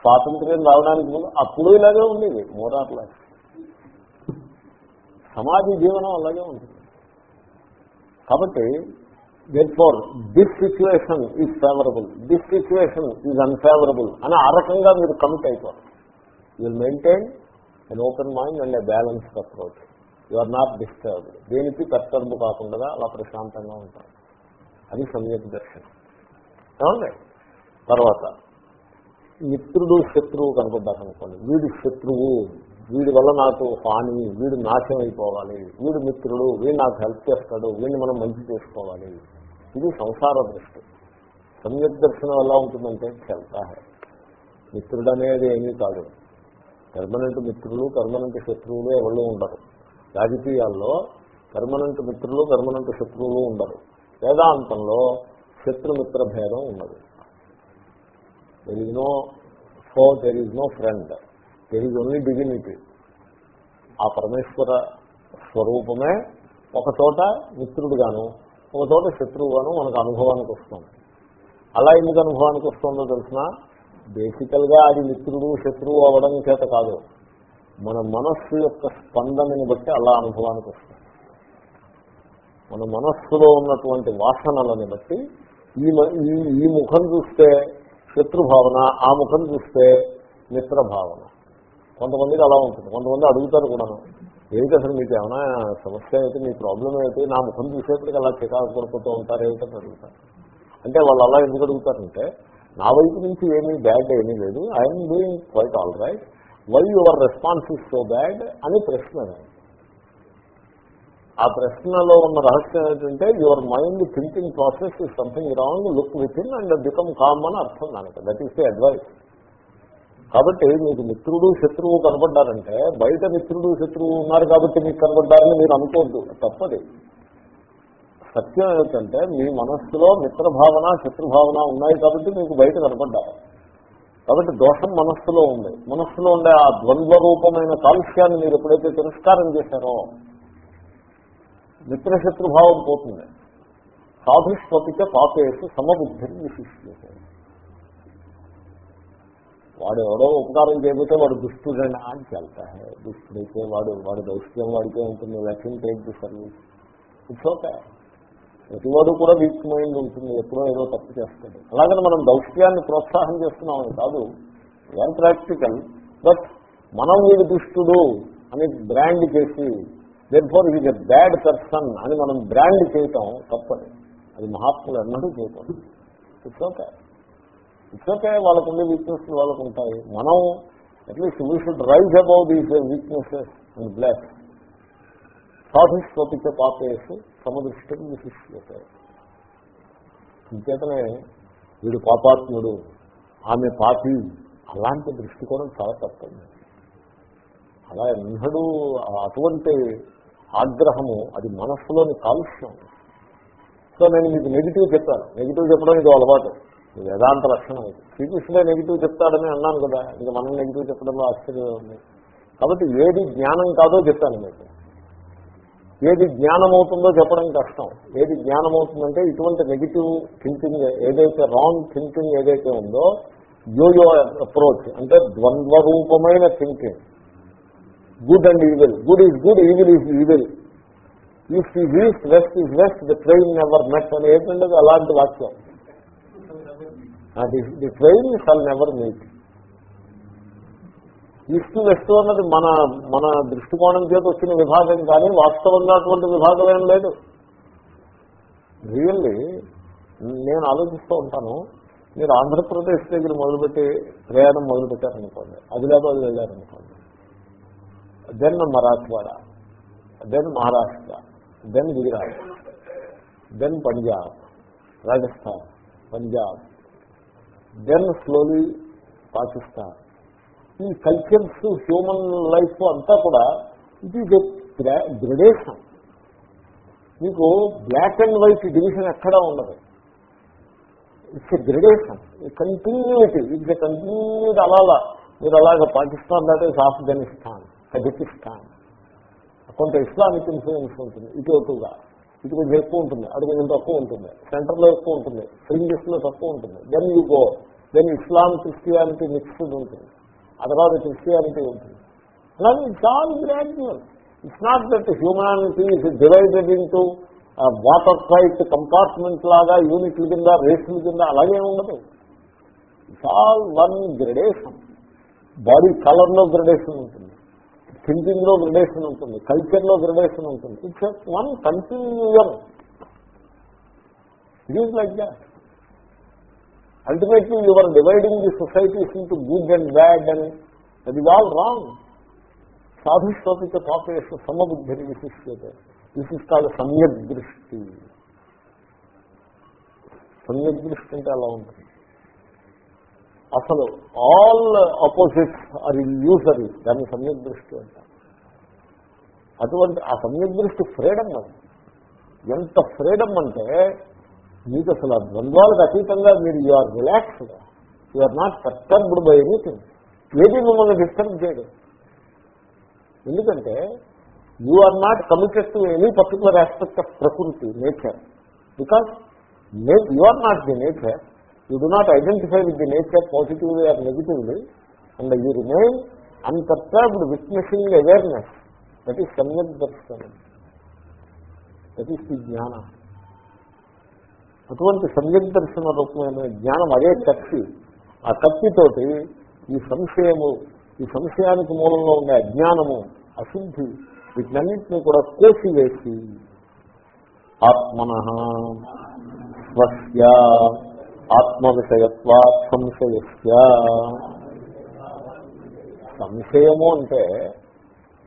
స్వాతంత్ర్యం రావడానికి ముందు అప్పుడు ఇలాగే ఉండేది మోరార్లో. సమాజ జీవనం అలాగే ఉంటుంది. కాబట్టి therefore this situation is favourable this situation is unfavourable అని ఆ రకంగా మీరు commit అయిపోరు. You maintain an open mind and a balanced approach you are not disturbed దేనికి కర్తర్బు కాకుండా అలా ప్రశాంతంగా ఉంటారు. అది సంయక్ దర్శనం. ఏమండి? తర్వాత మిత్రుడు శత్రువు కనపడ్డారనుకోండి వీడి శత్రువు. వీడి వల్ల నాకు హాని. వీడు నాశనం అయిపోవాలి. వీడు మిత్రుడు. వీడు నాకు హెల్ప్ చేస్తాడు. వీడిని మనం మంచి చేసుకోవాలి. ఇది సంసార దృష్టి. సమ్యక్ దర్శనం ఎలా ఉంటుందంటే చెల్తా మిత్రుడు అనేది ఏమీ కాదు. పర్మనెంట్ మిత్రులు పర్మనెంట్ శత్రువులు ఎవరు ఉండరు. రాజకీయాల్లో పర్మనెంట్ మిత్రులు పర్మనెంట్ శత్రువులు ఉండరు. వేదాంతంలో శత్రుమిత్ర భేదం ఉన్నది. There is no foe there is no friend there is only dignity ఆ పరమేశ్వర స్వరూపమే ఒక చోట మిత్రుడుగాను ఒక చోట శత్రువుగాను మనకు అనుభవానికి వస్తుంది. అలా ఎందుకు అనుభవానికి వస్తుందో తెలిసిన బేసికల్గా అది మిత్రుడు శత్రువు అవ్వడం చేత కాదు. మన మనస్సు యొక్క స్పందనని బట్టి అలా అనుభవానికి వస్తుంది. మన మనస్సులో ఉన్నటువంటి వాసనలని బట్టి ఈ ఈ ముఖం చూస్తే శత్రుభావన ఆ ముఖం చూస్తే మిత్రభావన. కొంతమందికి అలా ఉంటుంది. కొంతమంది అడుగుతారు కూడాను ఏమిటి అసలు మీకు ఏమైనా సమస్య అయితే మీ ప్రాబ్లం ఏమిటి నా ముఖం చూసేప్పటికి అలా చికాకు పడిపోతూ ఉంటారు ఏమిటని అడుగుతారు. అంటే వాళ్ళు అలా ఎందుకు అడుగుతారంటే నా వైపు నుంచి ఏమీ బ్యాడ్ ఏమీ లేదు I'm doing quite all right why your response is so bad అని ప్రశ్న ఆ ప్రశ్నలో ఉన్న రహస్యం ఏంటంటే your mind thinking process is something wrong look within and become calm అని అర్థం దానికి దట్ ఈస్ ది అడ్వైస్ కాబట్టి మీకు మిత్రుడు శత్రువు కనపడ్డారంటే బయట మిత్రుడు శత్రువు ఉన్నారు కాబట్టి మీకు కనబడ్డారని మీరు అనుకోవద్దు. తప్పది. సత్యం ఏమిటంటే మీ మనస్సులో మిత్రభావన శత్రుభావన ఉన్నాయి కాబట్టి మీకు బయట కనపడ్డారు కాబట్టి దోషం మనస్సులో ఉంది. మనస్సులో ఉండే ఆ ద్వంద్వ రూపమైన కాలుష్యాన్ని మీరు ఎప్పుడైతే తిరస్కారం చేశారో మిత్రశత్రుభావం పోతుంది. సాధుస్వపిక పాపేసి సమబుద్ధిని విశిష్యతే. వాడు ఎవడో ఉపకారం చేయబోతే వాడు దుష్టుడని అని వెళ్తాయి దుష్టుడైతే వాడు వాడు దౌష్ట్యం వాడికే ఉంటుంది లక్ష్యం take the service it's okay ప్రతివాడు కూడా వీక్ మైండ్ ఉంటుంది ఎప్పుడో ఏదో తప్పు చేస్తాడు. అలాగని మనం దౌష్ట్యాన్ని ప్రోత్సాహం చేస్తున్నామని కాదు. వెన్ ప్రాక్టికల్ బట్ మనం వీడి దుష్టుడు అని బ్రాండ్ చేసి then for is a bad person అని మనం బ్రాండ్ చేయటం తప్పని అది మహాత్ములు ఎన్నడూ చేయకూడదు. ఇట్స్ ఓకే ఇట్స్ ఓకే వాళ్ళకు ఉండే వీక్నెస్ వాళ్ళకు ఉంటాయి మనం at least we should rise above these weaknesses and black సాధిస్వపిక పాపేసి సమదృష్టిని విశిష్యత ఇంకేతనే వీడు పాపాత్ముడు ఆమె పాపి అలాంటి దృష్టికోణం చాలా తప్పండి అలా ఎన్నడూ అటువంటి ఆగ్రహము అది మనస్సులోని కాలుష్యం. సో నేను మీకు నెగిటివ్ చెప్పాను. నెగిటివ్ చెప్పడం ఇది అలవాటు. వేదాంత లక్షణం ఇది. శ్రీకృష్ణుడే నెగిటివ్ చెప్తాడని అన్నాను కదా. ఇంకా మనం నెగిటివ్ చెప్పడంలో ఆశ్చర్యం ఉంది. కాబట్టి ఏది జ్ఞానం కాదో చెప్తాను మీకు. ఏది జ్ఞానం అవుతుందో చెప్పడం కష్టం. ఏది జ్ఞానం అవుతుందంటే ఇటువంటి నెగిటివ్ థింకింగ్ ఏదైతే రాంగ్ థింకింగ్ ఏదైతే ఉందో యోయో అప్రోచ్ అంటే ద్వంద్వ రూపమైన thinking good and evil good is good evil is evil east is east west is west the train never met అని ఏంటంటే అలాంటి వాక్యం. The train shall never meet. East west అన్నది మన మన దృష్టికోణం చేత వచ్చిన విభాగం కానీ వాస్తవంగా అటువంటి విభాగం ఏం లేదు. రియల్లీ నేను ఆలోచిస్తూ ఉంటాను మీరు ఆంధ్రప్రదేశ్ దగ్గర మొదలుపెట్టి ప్రయాణం మొదలుపెట్టారనుకోండి ఆదిలాబాద్ వెళ్ళారనుకోండి then Marathwada then Maharashtra then Gujarat then Punjab Rajasthan Punjab then slowly Pakistan. ఈ కల్చర్స్ హ్యూమన్ లైఫ్ అంతా కూడా ఇట్ ఈజ్ గ్రడేషన్ మీకు బ్లాక్ అండ్ వైట్ డివిజన్ ఎక్కడా ఉండదు. It's a gradation continuity it's a continued అలాగా. మీరు అలాగా పాకిస్తాన్ దాటే ఆఫ్ఘనిస్తాన్ కజకిస్తాన్ కొంత ఇస్లామిక్ ఇన్ఫ్లుయెన్స్ ఉంటుంది. ఇటు అటుగా ఇది కొంచెం ఎక్కువ ఉంటుంది. అటు కొంచెం తక్కువ ఉంటుంది. సెంటర్లో ఎక్కువ ఉంటుంది. ఫ్రింజెస్లో తక్కువ ఉంటుంది. Then you go then Islam Christianity mixed ఉంటుంది. ఆ తర్వాత క్రిస్టియానిటీ ఉంటుంది. అలాగే it's all gradual it's not that humanity is divided into watertight compartment లాగా యూనిట్ల కింద రేసుల కింద అలాగే ఉండదు. It's all one gradation body కలర్లో గ్రెడేషన్ ఉంటుంది. థింకింగ్లో గ్రడేషన్ ఉంటుంది కల్చర్లో గ్రడేషన్ ఉంటుంది. It's one continuum it is like that ultimately your dividing the societies into good and bad and that is all wrong సాధుస్తోపిక పాపేషు సమబుద్ధిని విశిష్యతే దిస్ ఇస్ కాల్డ్ సమ్యక్ దృష్టి సమ్యక్ దృష్టి అంటే అలా ఉంటుంది. అసలు ఆల్ ఆపోజిట్స్ ఆర్ ఇల్యూసరీ దాన్ని సమ్యక్ దృష్టి అంటారు. అటువంటి ఆ సమ్యక్ దృష్టి ఫ్రీడమ్ అది. ఎంత ఫ్రీడమ్ అంటే మీకు అసలు ఆ ద్వంద్వాలకు అతీతంగా మీరు you are relaxed you are not perturbed by anything ఏది మిమ్మల్ని డిస్టర్బ్ చేయడం ఎందుకంటే you are not committed to any particular aspect of prakriti nature because you are not the nature you do not identify with the nature positively or negatively and you remain unperturbed witnessing awareness that is సమ్యక్ దర్శనం that is the జ్ఞానం అటువంటి సమ్యక్ దర్శన రూపమైన జ్ఞానం అదే కత్తి. ఆ కత్తితోటి ఈ సంశయము ఈ సంశయానికి మూలంలో ఉండే అజ్ఞానము అశుద్ధి వీటినన్నింటినీ కూడా కోసివేసి ఆత్మన స్వస్య ఆత్మ విషయత్వా సంశయస్య సంశయము అంటే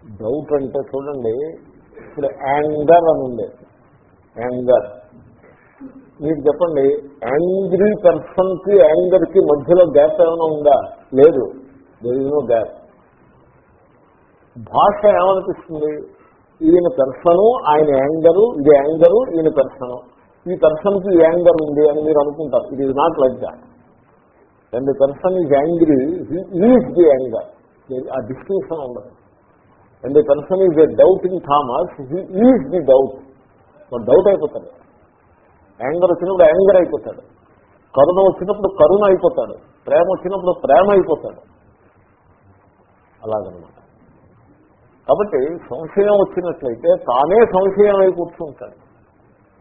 డౌట్ అంటే చూడండి ఇప్పుడు యాంగర్ అని ఉంది. యాంగర్ మీరు చెప్పండి యాంగ్రీ పర్సన్కి యాంగర్కి మధ్యలో గ్యాప్ ఏమైనా ఉందా? లేదు. నో గ్యాప్ భాష ఏమనిపిస్తుంది? ఈయన పెర్సను ఆయన యాంగరు ఇది యాంగరు ఈయన పెర్సను ఈ పర్సన్కి యాంగర్ ఉంది అని మీరు అనుకుంటారు. It is not like that and the person is angry is the anger ఆ డిస్టింక్షన్ ఉండదు. And the person is a doubting Thomas is the doubt doubt అయిపోతాడు. యాంగర్ వచ్చినప్పుడు యాంగర్ అయిపోతాడు. కరుణ వచ్చినప్పుడు కరుణ అయిపోతాడు. ప్రేమ వచ్చినప్పుడు ప్రేమ అయిపోతాడు. అలాగనమాట. కాబట్టి సంశయం వచ్చినట్లయితే తానే సంశయం అయి కూర్చుంటాడు.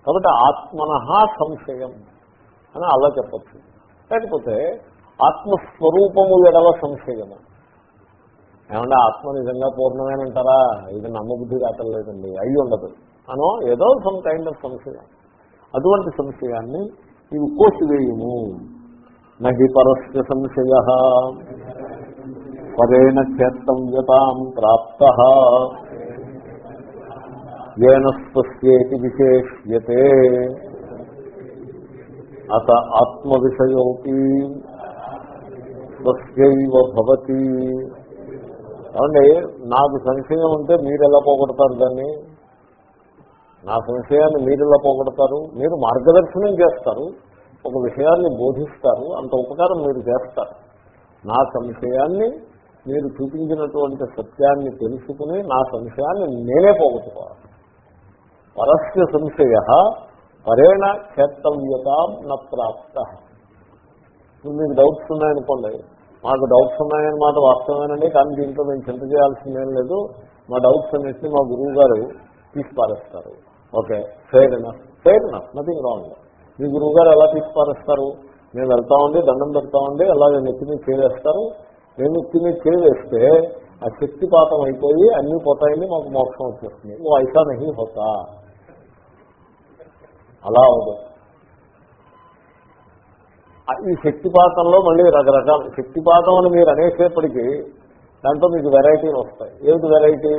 కాబట్టి ఆత్మన సంశయం అని అలా చెప్పచ్చు. లేకపోతే ఆత్మస్వరూపము ఎడల సంశయము. ఏమంటే ఆత్మ నిజంగా పూర్ణమేనంటారా? ఇది నమ్మబుద్ధి కాకలేదండి అయి ఉండదు. అనో ఏదో సమ్ కైండ్ ఆఫ్ సంశయం. అటువంటి సంశయాన్ని ఇవి కోసివేయుము. నహి పరస్య సంశయ. పరేణ చేత్తవ్యతాం ప్రాప్త. ఏనస్పస్యేతి విశేష్యతే అత ఆత్మ విషయోపి స్వస్యైవ భవతి ఏమండి నాకు సంశయం ఉంటే మీరు ఎలా పోగొడతారు దాన్ని? నా సంశయాన్ని మీరు ఎలా పోగొడతారు? మీరు మార్గదర్శనం చేస్తారు ఒక విషయాన్ని బోధిస్తారు అంత ఉపకారం మీరు చేస్తారు. నా సంశయాన్ని మీరు చూపించినటువంటి సత్యాన్ని తెలుసుకుని నా సంశయాన్ని నేనే పోగొట్టుకోవాలి. పరస్య సంశయ పరేణ చేత్తవ్యత నాప్త ఇప్పుడు మీకు డౌట్స్ ఉన్నాయనుకోండి మాకు డౌట్స్ ఉన్నాయని మాట వాస్తవమేనండి కానీ దీంట్లో మేము చింత చేయాల్సిందేం లేదు. మా డౌట్స్ అనేసి మా గురువు గారు తీసిపారేస్తారు. Okay fair enough fair enough nothing wrong మీ గురువు గారు ఎలా తీసిపారేస్తారు? మేము వెళ్తా ఉండి దండం పెడతా ఉండి అలాగే నెత్తి మీద చేవేస్తారు మేము నెత్తి మీద చేవేస్తే ఆ శక్తిపాతం అయిపోయి అన్ని పోతాయని మాకు మోక్షం వచ్చేస్తుంది ఓ ఐసా నహి హోతా. అలా అవుతుంది ఈ శక్తిపాతంలో మళ్ళీ రకరకాల శక్తిపాతం అని మీరు అనేసేపటికి దాంట్లో మీకు వెరైటీలు వస్తాయి. ఏమిటి వెరైటీ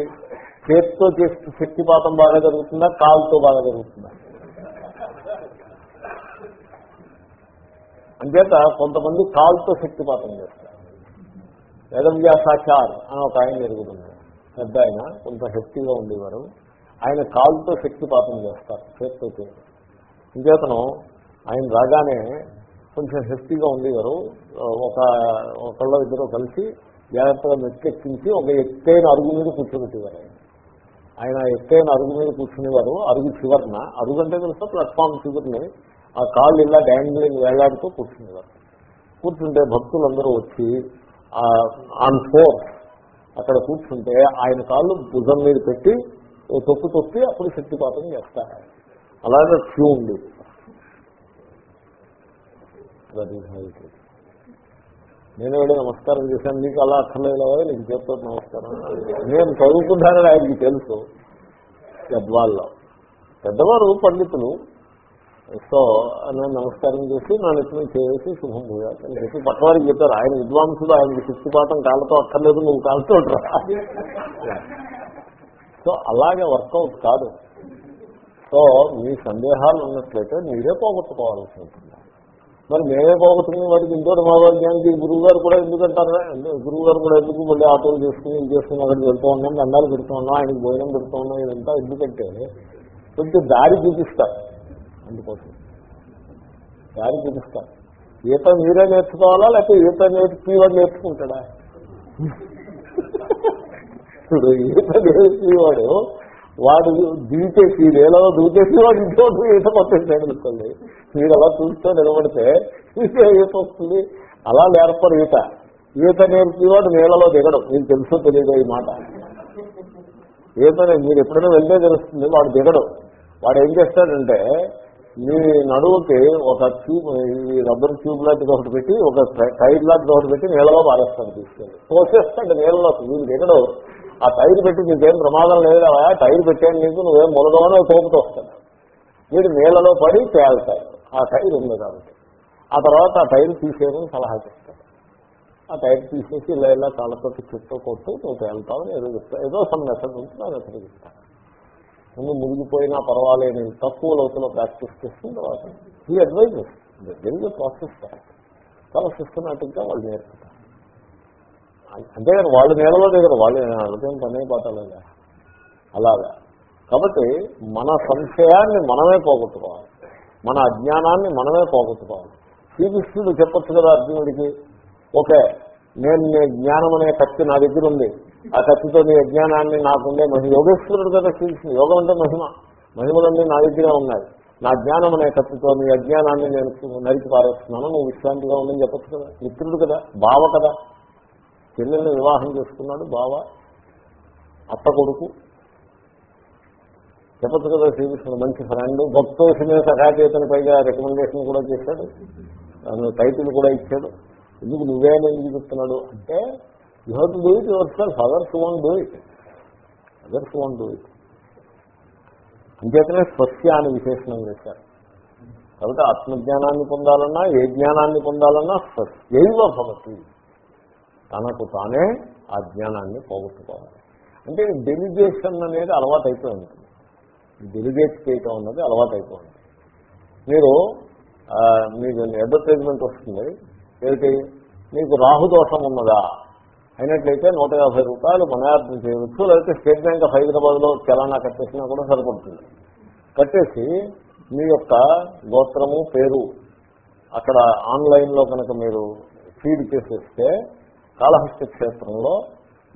చేతితో చేస్తే శక్తిపాతం బాగా జరుగుతుందా? కాలుతో బాగా జరుగుతుందా? అంచేత కొంతమంది కాలుతో శక్తిపాతం చేస్తారు. వేదవ్యాసాచార్ అని ఒక ఆయన జరుగుతుంది పెద్ద ఆయన కొంత శక్తిగా ఉండేవారు. ఆయన కాలుతో శక్తిపాతం చేస్తారు చేతితో చేసి ఆయన రాగానే కొంచెం శక్తిగా ఉండేవారు. ఒక ఒకళ్ళ ఇద్దరు కలిసి జాగ్రత్తగా మెట్టెక్కించి ఒక ఎత్తైన అరుగు మీద కూర్చోబెట్టేవారు ఆయన. ఆయన ఎత్తైన అరుగు మీద కూర్చునేవారు. అరుగు చివరిన. అరుగు అంటే తెలుసా? ప్లాట్ఫామ్ చివరిని. ఆ కాళ్ళు ఇలా డ్యాంగ్లింగ్ వేలాడుతూ కూర్చునేవారు. కూర్చుంటే భక్తులందరూ వచ్చి ఆన్ ఫోర్ అక్కడ కూర్చుంటే ఆయన కాళ్ళు భుజం మీద పెట్టి తొక్కు తొక్కి అప్పుడు శక్తిపాతం చేస్తారు అలాగే క్యూ ఉంది. నేను వెళ్ళి నమస్కారం చేశాను. నీకు అలా అక్కర్లేదు నీకు చెప్తా నమస్కారం. నేను చదువుకుంటానని ఆయనకి తెలుసు. పెద్దవాళ్ళు. పెద్దవారు పండితులు. సో నేను నమస్కారం చేసి నా నిత్యం చేసి శుభం పోయాలి అని చెప్పి పక్కవారికి చెప్పారు. ఆయన విద్వాంసుడు ఆయన శక్తిపాతం కాళ్ళతో అక్కర్లేదు నువ్వు కాలుతో సో అలాగే వర్కౌట్ కాదు. సో మీ సందేహాలు ఉన్నట్లయితే మీరే పోగొట్టుకోవాల్సి ఉంటుంది. మరి మేమే పోగొట్టుకునే వాడికి ఇంకోటి మహాభాగ్యానికి గురువు గారు కూడా ఎందుకంటారా? గురువు గారు కూడా ఎందుకు మళ్ళీ ఆటోలు చేసుకుని ఇది చేసుకుని అక్కడికి వెళ్తూ ఉన్నాం దండాలు పెడుతూ ఉన్నాం ఆయనకి భోజనం పెడుతూ ఉన్నాం ఇదంతా ఎందుకంటే కొంచెం దారి చూపిస్తారు. అందుకోసం. దారి చూపిస్తారు ఈత మీరే నేర్చుకోవాలా లేకపోతే ఈత నేర్చుకుని వాడు నేర్చుకుంటాడా? ఇప్పుడు ఈత నేర్చుకునేవాడు వాడు దూచేసి నేలలో దూచేసి వాడు ఇంట్లో ఈత కొట్టేసాడు అనుకోండి. మీరు అలా చూస్తూ నిలబడితే ఈత వస్తుంది. అలా నేర్పడు ఈత. ఈత నేర్పేవాడు నేలలో దిగడం. మీకు తెలుసో తెలియదు ఈ మాట. ఈత మీరు ఎప్పుడైనా వెళ్తే తెలుస్తుంది వాడు దిగడం. వాడు ఏం చేస్తాడంటే మీ నడువుకి ఒక ట్యూబ్ ఈ రబ్బర్ ట్యూబ్ లాంటిది ఒకటి పెట్టి ఒక టైర్ లాంటిది ఒకటి పెట్టి నీళ్ళలో పారేస్తాను తీసుకెళ్ళి. తోసేస్తాడు నీళ్ళలో వీళ్ళు దిగడం. ఆ టైర్ పెట్టి నీకేం ప్రమాదం లేదా టైర్ పెట్టాను నీకు నువ్వేం మొలగవని తోపుతూ వస్తాడు. వీడు నీళ్ళలో పడి తేలుతాడు. ఆ టైర్ ఉంది కాబట్టి. ఆ తర్వాత ఆ టైర్ తీసేయమని సలహా చేస్తాడు ఆ టైర్ తీసేసి ఇలా ఇలా కాళ్ళతోటి చుట్టూ కొట్టు నువ్వు వెళ్తావు ఏదో చెప్తాను ఏదో సమ్ మెసేజ్ ఉంటుంది ఆ మెథడ్ చెప్తాను ముందు మునిగిపోయినా పర్వాలేదు తక్కువ లోతులో ప్రాక్టీస్ చేస్తుంది తర్వాత ఈ అడ్వైజ్ జరిగే ప్రాసెస్ చాలా సిస్టమేటిక్గా వాళ్ళు నేర్పుతారు. అంతేగాని వాళ్ళు నేలలో దగ్గర వాళ్ళు వాళ్ళకేం పనే పాటలేదా అలాగా. కాబట్టి మన సంశయాన్ని మనమే పోగొట్టుకోవాలి. మన అజ్ఞానాన్ని మనమే పోగొట్టుకోవాలి. శ్రీకృష్ణుడు చెప్పచ్చు కదా అర్జునుడికి ఓకే నేను నీ జ్ఞానం అనే కత్తి నా దగ్గర ఉంది. ఆ కత్తితో నీ అజ్ఞానాన్ని నాకుండే మహిమ. యోగేశ్వరుడు కదా శ్రీకృష్ణుడు యోగం అంటే మహిమ. మహిమలన్నీ నా దగ్గరే ఉన్నాయి. నా జ్ఞానం అనే కత్తితో నీ అజ్ఞానాన్ని నేను నరికి పారేస్తున్నాను. నువ్వు విశ్రాంతిగా ఉందని చెప్పచ్చు కదా. మిత్రుడు కదా. బావ కదా. చెల్లెల్ని వివాహం చేసుకున్నాడు బావ. అత్త కొడుకు. చెప్పచ్చు కదా శ్రీకృష్ణుడు మంచి ఫ్రెండ్ భక్తోషిని సఖాచేతని పైగా రికమెండేషన్ కూడా చేశాడు. టైటిల్ కూడా ఇచ్చాడు. ఎందుకు నువ్వేమో ఎందుకు చెప్తున్నాడు? అంటే you have to do it yourself others won't do it others won't do it అంచేతనే స్వస్య అని విశేషణం చేశారు. కాబట్టి ఆత్మజ్ఞానాన్ని పొందాలన్నా ఏ జ్ఞానాన్ని పొందాలన్నా స్వస్యైవ భవతి. తనకు తానే ఆ జ్ఞానాన్ని పోగొట్టుకోవాలి. అంటే డెలిగేషన్ అనేది అలవాటు అయిపోయి ఉంటుంది డెలిగేట్ చేయటం అన్నది అలవాటు అయిపోయింది మీరు మీకు అడ్వర్టైజ్మెంట్ వస్తుంది. ఏమిటి? మీకు రాహుదోషం ఉన్నదా? అయినట్లయితే నూట యాభై రూపాయలు మనార్థం చేయవచ్చు లేకపోతే స్టేట్ బ్యాంక్ ఆఫ్ హైదరాబాద్లో చలానా కట్టేసినా కూడా సరిపడుతుంది. కట్టేసి మీ యొక్క గోత్రము పేరు అక్కడ ఆన్లైన్లో కనుక మీరు ఫీడ్ చేసేస్తే కాళహస్తి క్షేత్రంలో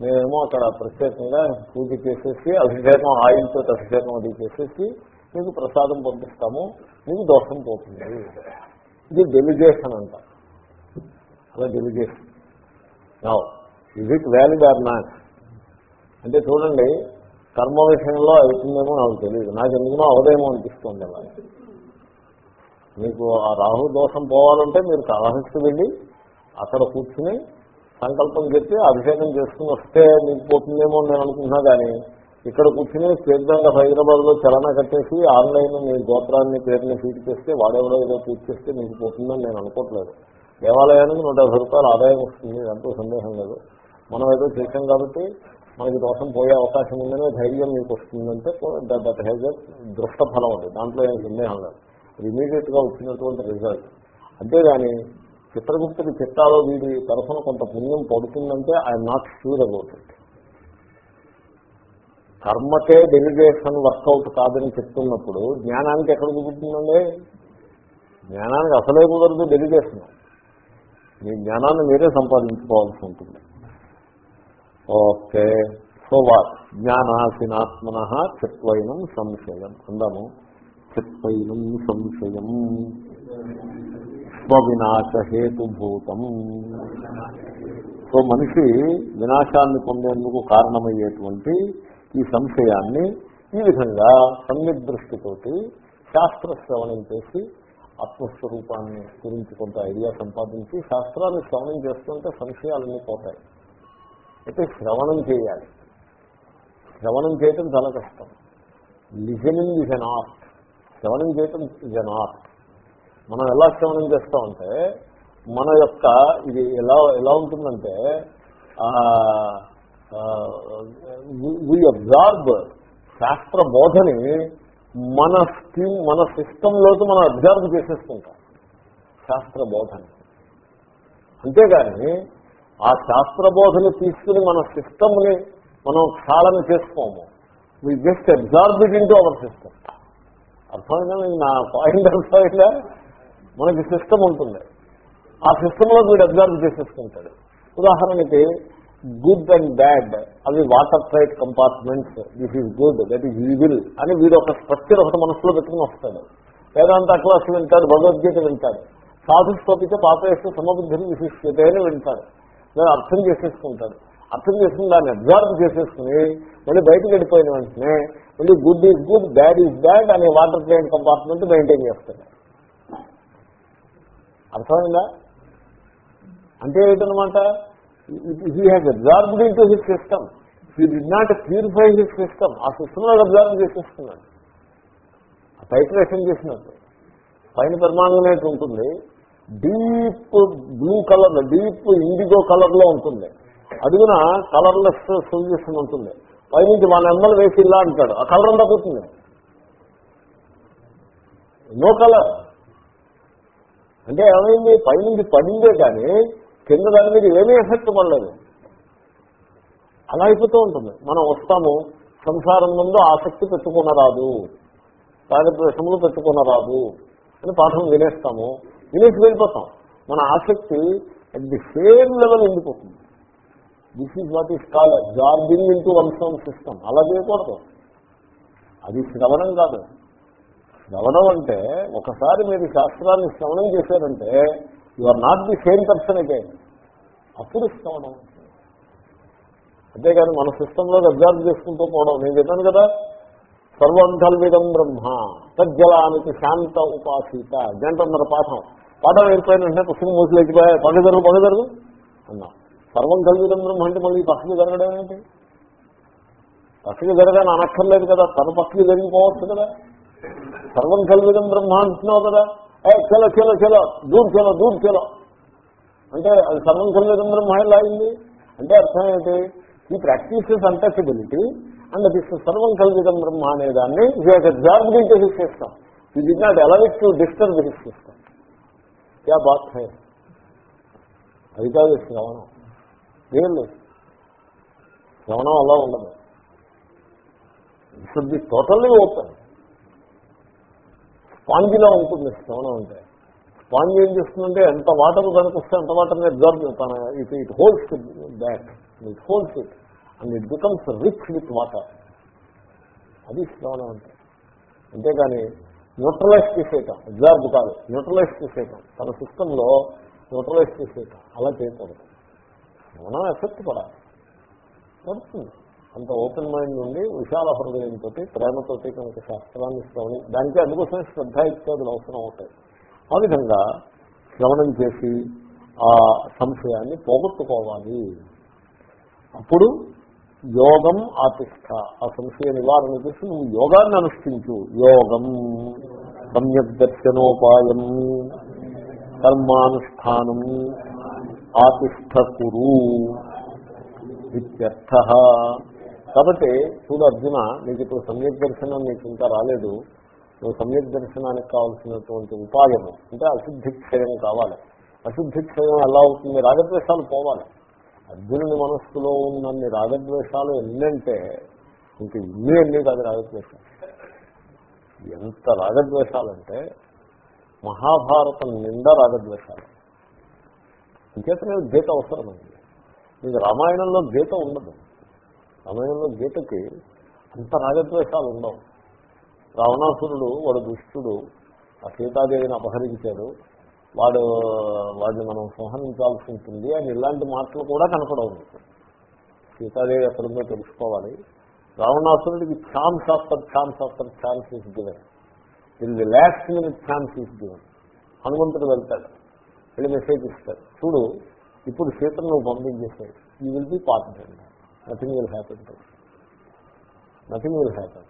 మేమేమో అక్కడ ప్రత్యేకంగా పూజ చేసేసి అభిషేకం ఆయిల్తో అభిషేకం అది చేసేసి మీకు ప్రసాదం పంపిస్తాము మీకు దోషం పోతుంది. ఇది డెలిగేషన్ అంట. అలా delegation. Is it valid or not అంటే చూడండి కర్మ విషయంలో అవుతుందేమో నాకు తెలియదు నాకు ఎందుకునో అవదేమో అనిపిస్తుంది అలా. మీకు ఆ రాహు దోషం పోవాలంటే మీరు కాళహస్తి వెళ్ళి అక్కడ కూర్చుని సంకల్పం చెప్పి అభిషేకం చేసుకుని వస్తే మీకు పోతుందేమో నేను అనుకుంటున్నా కానీ ఇక్కడ కూర్చుని తీర్థంగా హైదరాబాద్లో హైదరాబాద్లో చలన కట్టేసి ఆన్లైన్ మీ గోత్రాన్ని పేరుని ఫీట్ చేస్తే వాడెవడో ఏదో పూర్తి చేస్తే మీకు పోతుందని నేను అనుకోవట్లేదు. దేవాలయానికి నూట యాభై రూపాయలు ఆదాయం వస్తుంది ఎంతో సందేహం లేదు. మనం ఏదో చేశాం కాబట్టి మనకి దోషం పోయే అవకాశం ఉందనే ధైర్యం మీకు వస్తుందంటే దట్ హ్యాజ్ దృష్ట ఫలం ఉంది దాంట్లో ఏం సందేహం లేదు. ఇమీడియట్గా వచ్చినటువంటి రిజల్ట్ అంతేగాని చిత్రగుప్తుడి చిత్తాలో వీడి తరఫున కొంత పుణ్యం పడుతుందంటే I'm not sure about it కర్మకే delegation work out కాదని చెప్తున్నప్పుడు జ్ఞానానికి ఎక్కడ కుదురుతుందండి? జ్ఞానానికి అసలే కుదరదు డెలిగేషన్ మీ జ్ఞానాన్ని మీరే సంపాదించుకోవాల్సి ఉంటుంది. ఓకే. So what? జ్ఞానాసినాత్మన చిత్వైనం సంశయం. అందాము. చిత్వైనం సంశయం. స్వవినాశహేతుభూతం. సో మనిషి వినాశాన్ని పొందేందుకు కారణమయ్యేటువంటి ఈ సంశయాన్ని ఈ విధంగా సన్నిదృష్టితోటి శాస్త్ర శ్రవణం చేసి ఆత్మస్వరూపాన్ని గురించి కొంత ఐడియా సంపాదించి శాస్త్రాన్ని శ్రవణం చేస్తుంటే సంశయాలన్నీ పోతాయి. అయితే శ్రవణం చేయాలి. శ్రవణం చేయటం చాలా కష్టం. Listening is an art. శ్రవణం చేయటం ఇస్ అన్ ఆర్ట్. మనం ఎలా శ్రవణం చేస్తామంటే మన యొక్క ఇది ఎలా ఎలా ఉంటుందంటే వీ అబ్జార్బ్ శాస్త్ర బోధని మన స్కీమ్ మన సిస్టంలోకి మనం అబ్జర్వ్ చేసేసుకుంటాం. శాస్త్ర బోధని. అంతేగాని ఆ శాస్త్రబోధని తీసుకుని మన సిస్టమ్ని మనం క్షాళన చేసుకోము. We just absorb it into our system అర్థమైందా? నా పాయింట్ అర్థమైందా? మనకి సిస్టమ్ ఉంటుంది. ఆ సిస్టంలో వీడు అబ్జర్వ్ చేసేసుకుంటాడు. ఉదాహరణకి గుడ్ అండ్ బ్యాడ్ అవి watertight compartments this is good that is evil అని వీడు ఒక స్ట్రక్చర్ ఒకటి మనసులో పెట్టుకుని వస్తాడు. వేదాంత క్లాస్ వింటాడు భగవద్గీత వింటాడు. సాధుస్తోపితే పాపేస్తే సమబుద్ధిని విశిష్టతే అని వింటాడు. నేను అర్థం చేసేసుకుంటాడు అర్థం చేసుకుని దాన్ని అబ్జర్వ్ చేసేసుకుని మళ్ళీ బయటకు వెళ్ళిపోయిన వెంటనే మళ్ళీ good is good bad is bad అనే వాటర్ ప్లేన్ కంపార్ట్మెంట్ మెయింటైన్ చేస్తాడు అర్థమైందా? అంటే ఏంటనమాట he has absorbed into his system he did not purify his system ఆ సిస్టమ్ అబ్జర్వ్ చేసేస్తున్నాడు. టైట్రేషన్ చేసినట్టు. పైన పెర్మాంగనేట్ ఉంటుంది. Deep blue colour deep indigo కలర్లో ఉంటుంది. అడుగున కలర్లెస్ సొల్యూషన్ ఉంటుంది. పైనుంచి మన నెమ్మలు వేసి ఇలా అంటాడు. ఆ కలర్ అంతా పోతుంది. నో కలర్ అంటే ఏమైంది? పైనుంచి పడిందే కానీ కింద దాని మీద ఏమీ ఎఫెక్ట్ పడలేదు. అలా అయిపోతూ ఉంటుంది. మనం వస్తాము సంసారం ముందు ఆసక్తి పెట్టుకునరాదు రాగద్వేషములు పెట్టుకునరాదు అని పాఠం వినేస్తాము. వినేసి వెళ్ళిపోతాం. మన ఆసక్తి అట్ ది సేమ్ లెవెల్ ఉండిపోతుంది. This is what is call absorbing into one sound system అలా చేయకూడదు. అది శ్రవణం కాదు. శ్రవణం అంటే ఒకసారి మీరు శాస్త్రాన్ని శ్రవణం చేశారంటే you are not the same person అయితే అప్పుడు శ్రవణం. అంతేగాని మన సిస్టంలో అబ్జర్వ్ చేసుకుంటూ పోవడం. నేను చెప్పాను కదా సర్వంధల్విదం బ్రహ్మ తజ్జలానికి శాంత ఉపాసీత. గంటన్నర పాఠం. పాఠం అయిపోయిన వెంటనే పుస్తకం మూసిలేకపోయా పగ జరుగు పగ జరుగు అన్నా. సర్వం కల్విదం బ్రహ్మ అంటే మళ్ళీ పక్కకి జరగడం ఏంటి? పక్కకి జరగని అనక్కర్లేదు కదా. తన పక్కకి జరిగిపోవచ్చు కదా. సర్వం కల్విదం బ్రహ్మ అంటున్నావు కదా. ఏ చలో చలో చలో దూర్ చలో దూర్ చలో. అంటే అది సర్వం కల్విదం బ్రహ్మ ఎలా అయింది? అంటే అర్థం ఏంటి? ఈ ప్రాక్టీస్ అన్టచబిలిటీ అండ్ దిస్ సర్వం కల్విదం బ్రహ్మ అనే దాన్ని జాగ్రత్త ఇంటే చేస్తాం ఈ did not allow to disturb this system. క్యా బాత్ హై. అది కాదు శ్రవణం ఏం లేదు. శ్రవణం అలా ఉండదు. షుడ్ బి టోటల్లీ ఓపెన్ స్పాంజిలా ఉంటుంది శ్రవణం అంటే. స్పాంజ్ ఏం చేస్తుందంటే ఎంత వాటర్ కనిపిస్తే అంత వాటర్ని అబ్జర్వ్ తన it it holds back it holds it and it becomes rich with water అది శ్రవణం అంటే. అంతేగాని న్యూట్రలైజ్ చేసేయటం అబ్జార్బ్ కాదు న్యూట్రలైజ్ చేసేయటం. తన సిస్టంలో న్యూట్రలైజ్ చేసేయటం. అలా చేయకూడదు. శ్రవణం ఎఫెక్ట్ పడాలి. పడుతుంది. అంత ఓపెన్ మైండ్ నుండి విశాల హృదయంతో ప్రేమతో కనుక శాస్త్రాన్ని శ్రవణం దానికి అందుకోసం శ్రద్ధ ఇత్యాదులు అవసరం అవుతాయి ఆ విధంగా శ్రవణం చేసి ఆ సంశయాన్ని పోగొట్టుకోవాలి. అప్పుడు యోగం ఆతిష్ట. ఆ సంశయ నివారణ చేసి నువ్వు యోగాన్ని అనుష్ఠించు. యోగం సమ్యక్ దర్శనోపాయం కర్మానుష్ఠానం ఆతిష్ట కురు ఇత్యర్థ. కాబట్టి చూడు అర్జున నీకు ఇప్పుడు సమ్యక్ దర్శనం నీకు ఇంకా రాలేదు. నువ్వు సమ్యక్ దర్శనానికి కావాల్సినటువంటి ఉపాయము అంటే అశుద్ధి క్షయం కావాలి. అశుద్ధి క్షయం ఎలా అవుతుంది? రాగద్వేషాలు పోవాలి. అర్జునుని మనస్సులో ఉన్నన్ని రాగద్వేషాలు ఎన్నంటే ఇంక ఇన్ని ఎన్ని కాదు రాగద్వేషాలు. ఎంత రాగద్వేషాలంటే మహాభారతం నిండా రాగద్వేషాలు. ఇంకేతనే గీత అవసరమైంది. మీకు రామాయణంలో గీత ఉండదు. రామాయణంలో గీతకి అంత రాగద్వేషాలు ఉండవు. రావణాసురుడు వాడు దుష్టుడు ఆ సీతాదేవిని అపహరించాడు వాడు వాడిని మనం సంహరించాల్సి ఉంటుంది అని ఇలాంటి మాటలు కూడా కనపడవు మీకు. సీతాదేవి ఎక్కడుందో తెలుసుకోవాలి. రావణాసురుడికి chance after chance after chance is given. In the last minute chance is given. హనుమంతుడు వెళ్తాడు. వెళ్ళి మెసేజ్ ఇస్తాడు. చూడు ఇప్పుడు సీతను నువ్వు పంపించేసాయి ఈ will be part nothing will happen to nothing will happen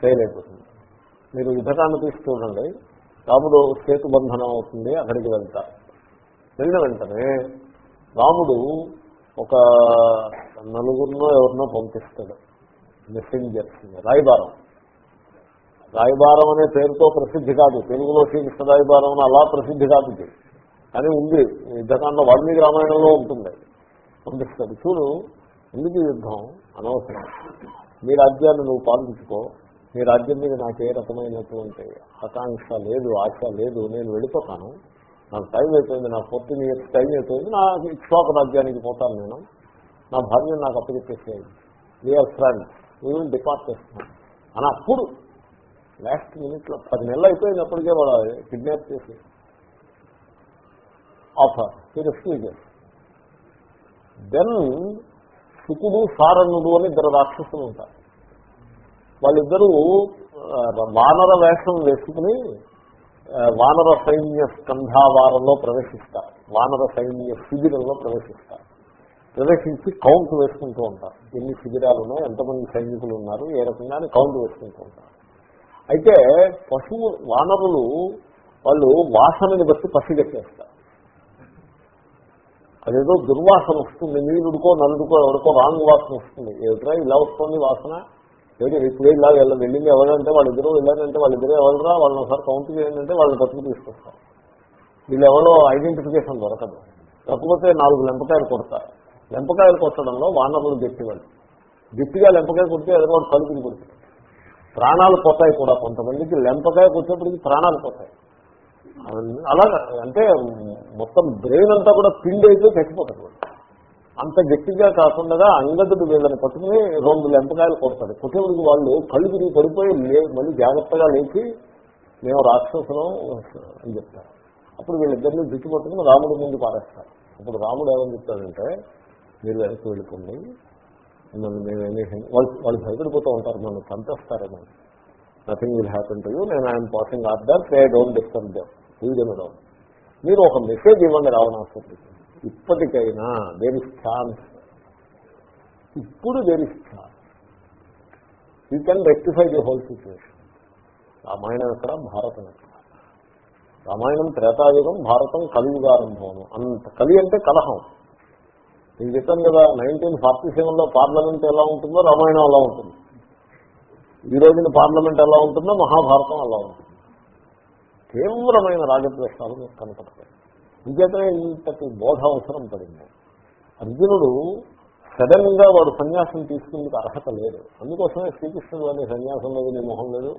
fail అయిపోతుంది. మీరు యుద్ధకాన్ని తీసి చూడండి. రాముడు సేతు బంధనం అవుతుంది అక్కడికి వెళ్తారు వెళ్ళిన వెంటనే రాముడు ఒక నలుగురినో ఎవరినో పంపిస్తాడు. మెసెంజర్స్ రాయబారం. రాయబారం అనే పేరుతో ప్రసిద్ధి కాదు. తెలుగులో శ్రీకృష్ణ రాయబారం అని అలా ప్రసిద్ధి కాదు ఇది. కానీ ఉంది. యుద్ధకాండ వాల్మీకి రామాయణంలో ఉంటుంది. పంపిస్తాడు. చూడు ఎందుకు యుద్ధం అనవసరం? మీ రాజ్యాన్ని నువ్వు పాలించుకో. మీ రాజ్యం మీద నాకు ఏ రకమైనటువంటి ఆకాంక్ష లేదు ఆశ లేదు నేను వెళ్ళిపోతాను. నాకు టైం అయిపోయింది నా ఫోర్టీన్ ఇయర్స్ టైం అయిపోయింది నా ఇక్ష్వాక రాజ్యానికి పోతాను నేను. నా భార్యను నాకు అప్పచెప్పేసేది. వీఆర్ ఫ్రెండ్స్ నేను డిపార్ట్ చేస్తున్నాను అని అప్పుడు లాస్ట్ మినిట్లో పది నెలలు అయిపోయింది అప్పటికే వాడు కిడ్నాప్ చేసి ఆఫర్ రెఫ్యూజర్ దెన్ శుకుడు సారణుడు అని ఇద్దరు రాక్షసులు ఉంటారు. వాళ్ళిద్దరూ వానర వేషం వేసుకుని వానర సైన్య స్కంధావారంలో ప్రవేశిస్తారు. వానర సైన్య శిబిరంలో ప్రవేశిస్తారు. ప్రవేశించి కౌంట్ వేసుకుంటూ ఉంటారు. ఎన్ని శిబిరాలు ఉన్నాయి ఎంతమంది సైనికులు ఉన్నారు ఏ రకంగా కౌంట్ వేసుకుంటూ ఉంటారు. అయితే పశువు వానరులు వాళ్ళు వాసనని బట్టి పసిగట్టేస్తారు అదేదో దుర్వాసన వస్తుంది నీళ్ళుడుకో నలుడుకో ఎవరికో రాంగ్ వాసన వస్తుంది. ఏమిట్రా ఇలా వస్తుంది వాసన? లేదు ఇప్పుడు ఇలా వెళ్ళ వెళ్ళింది ఎవరంటే వాళ్ళిద్దరూ వెళ్ళారంటే వాళ్ళిద్దరూ ఎవరురా? వాళ్ళని ఒకసారి కౌంట్ చేయండి అంటే వాళ్ళని బతుకు తీసుకొస్తారు వీళ్ళు ఎవరో ఐడెంటిఫికేషన్ దొరకదు. తప్పకపోతే నాలుగు లెంపకాయలు కొడతారు. లెంపకాయలు కొట్టడంలో వానరులు గట్టివాళ్ళు. గట్టిగా లెంపకాయ కొడితే ఎదురు కలుపుని కొడుతుంది ప్రాణాలు పోతాయి కూడా కొంతమందికి. లెంపకాయ కొట్టేప్పటికి ప్రాణాలు పోతాయి. అలాగా అంటే మొత్తం బ్రెయిన్ అంతా కూడా పిండి అయితే చచ్చిపోతుంది అంత గట్టిగా కాకుండా అంగదుడు వీళ్ళని పట్టుకుని రెండు లెంపకాయలు కొడతాడు. కొట్టేవాడికి వాళ్ళు కళ్ళు తిరిగి పడిపోయి మళ్ళీ జాగ్రత్తగా లేచి మేము రాక్షసులం అని చెప్తారు. అప్పుడు వీళ్ళిద్దరిని జుట్టు పట్టుకుని రాముడి ముందు పారేస్తారు. అప్పుడు రాముడు ఏమని చెప్తాడంటే మీరు వెనక్కి వెళ్ళిపోండి. మిమ్మల్ని మేమేమి వాళ్ళు వాళ్ళు భయపడిపోతూ ఉంటారు. నన్ను చంపేస్తారేమో. Nothing will happen to you నేను I'm passing order they don't disturb them వీడనడం మీరు ఒక మెసేజ్ ఇవ్వండి రావణాసుడికి ఇప్పటికైనా దేర్ ఇస్ ఛాన్స్ ఇప్పుడు there is chance you can rectify the whole situation Ramayana ఎక్కడ? భారతం ఎక్కడ? రామాయణం త్రేతాయుగం భారతం కలియుగారంభం అంత కలి అంటే కలహం. నేను చెప్పాను కదా నైన్టీన్ ఫార్టీ సెవెన్లో పార్లమెంట్ ఎలా ఉంటుందో రామాయణం అలా ఉంటుంది. ఈ రోజున పార్లమెంట్ ఎలా ఉంటుందో మహాభారతం అలా ఉంటుంది. తీవ్రమైన రాజద్వేషాలు మీకు కనపడతాయి. ఇంకేతనే ఇంతటి బోధ అవసరం పడింది. అర్జునుడు సడన్గా వాడు సన్యాసం తీసుకునేందుకు అర్హత లేదు. అందుకోసమే శ్రీకృష్ణుడు వాడి సన్యాసం లేదు నీ మొహం లేదు.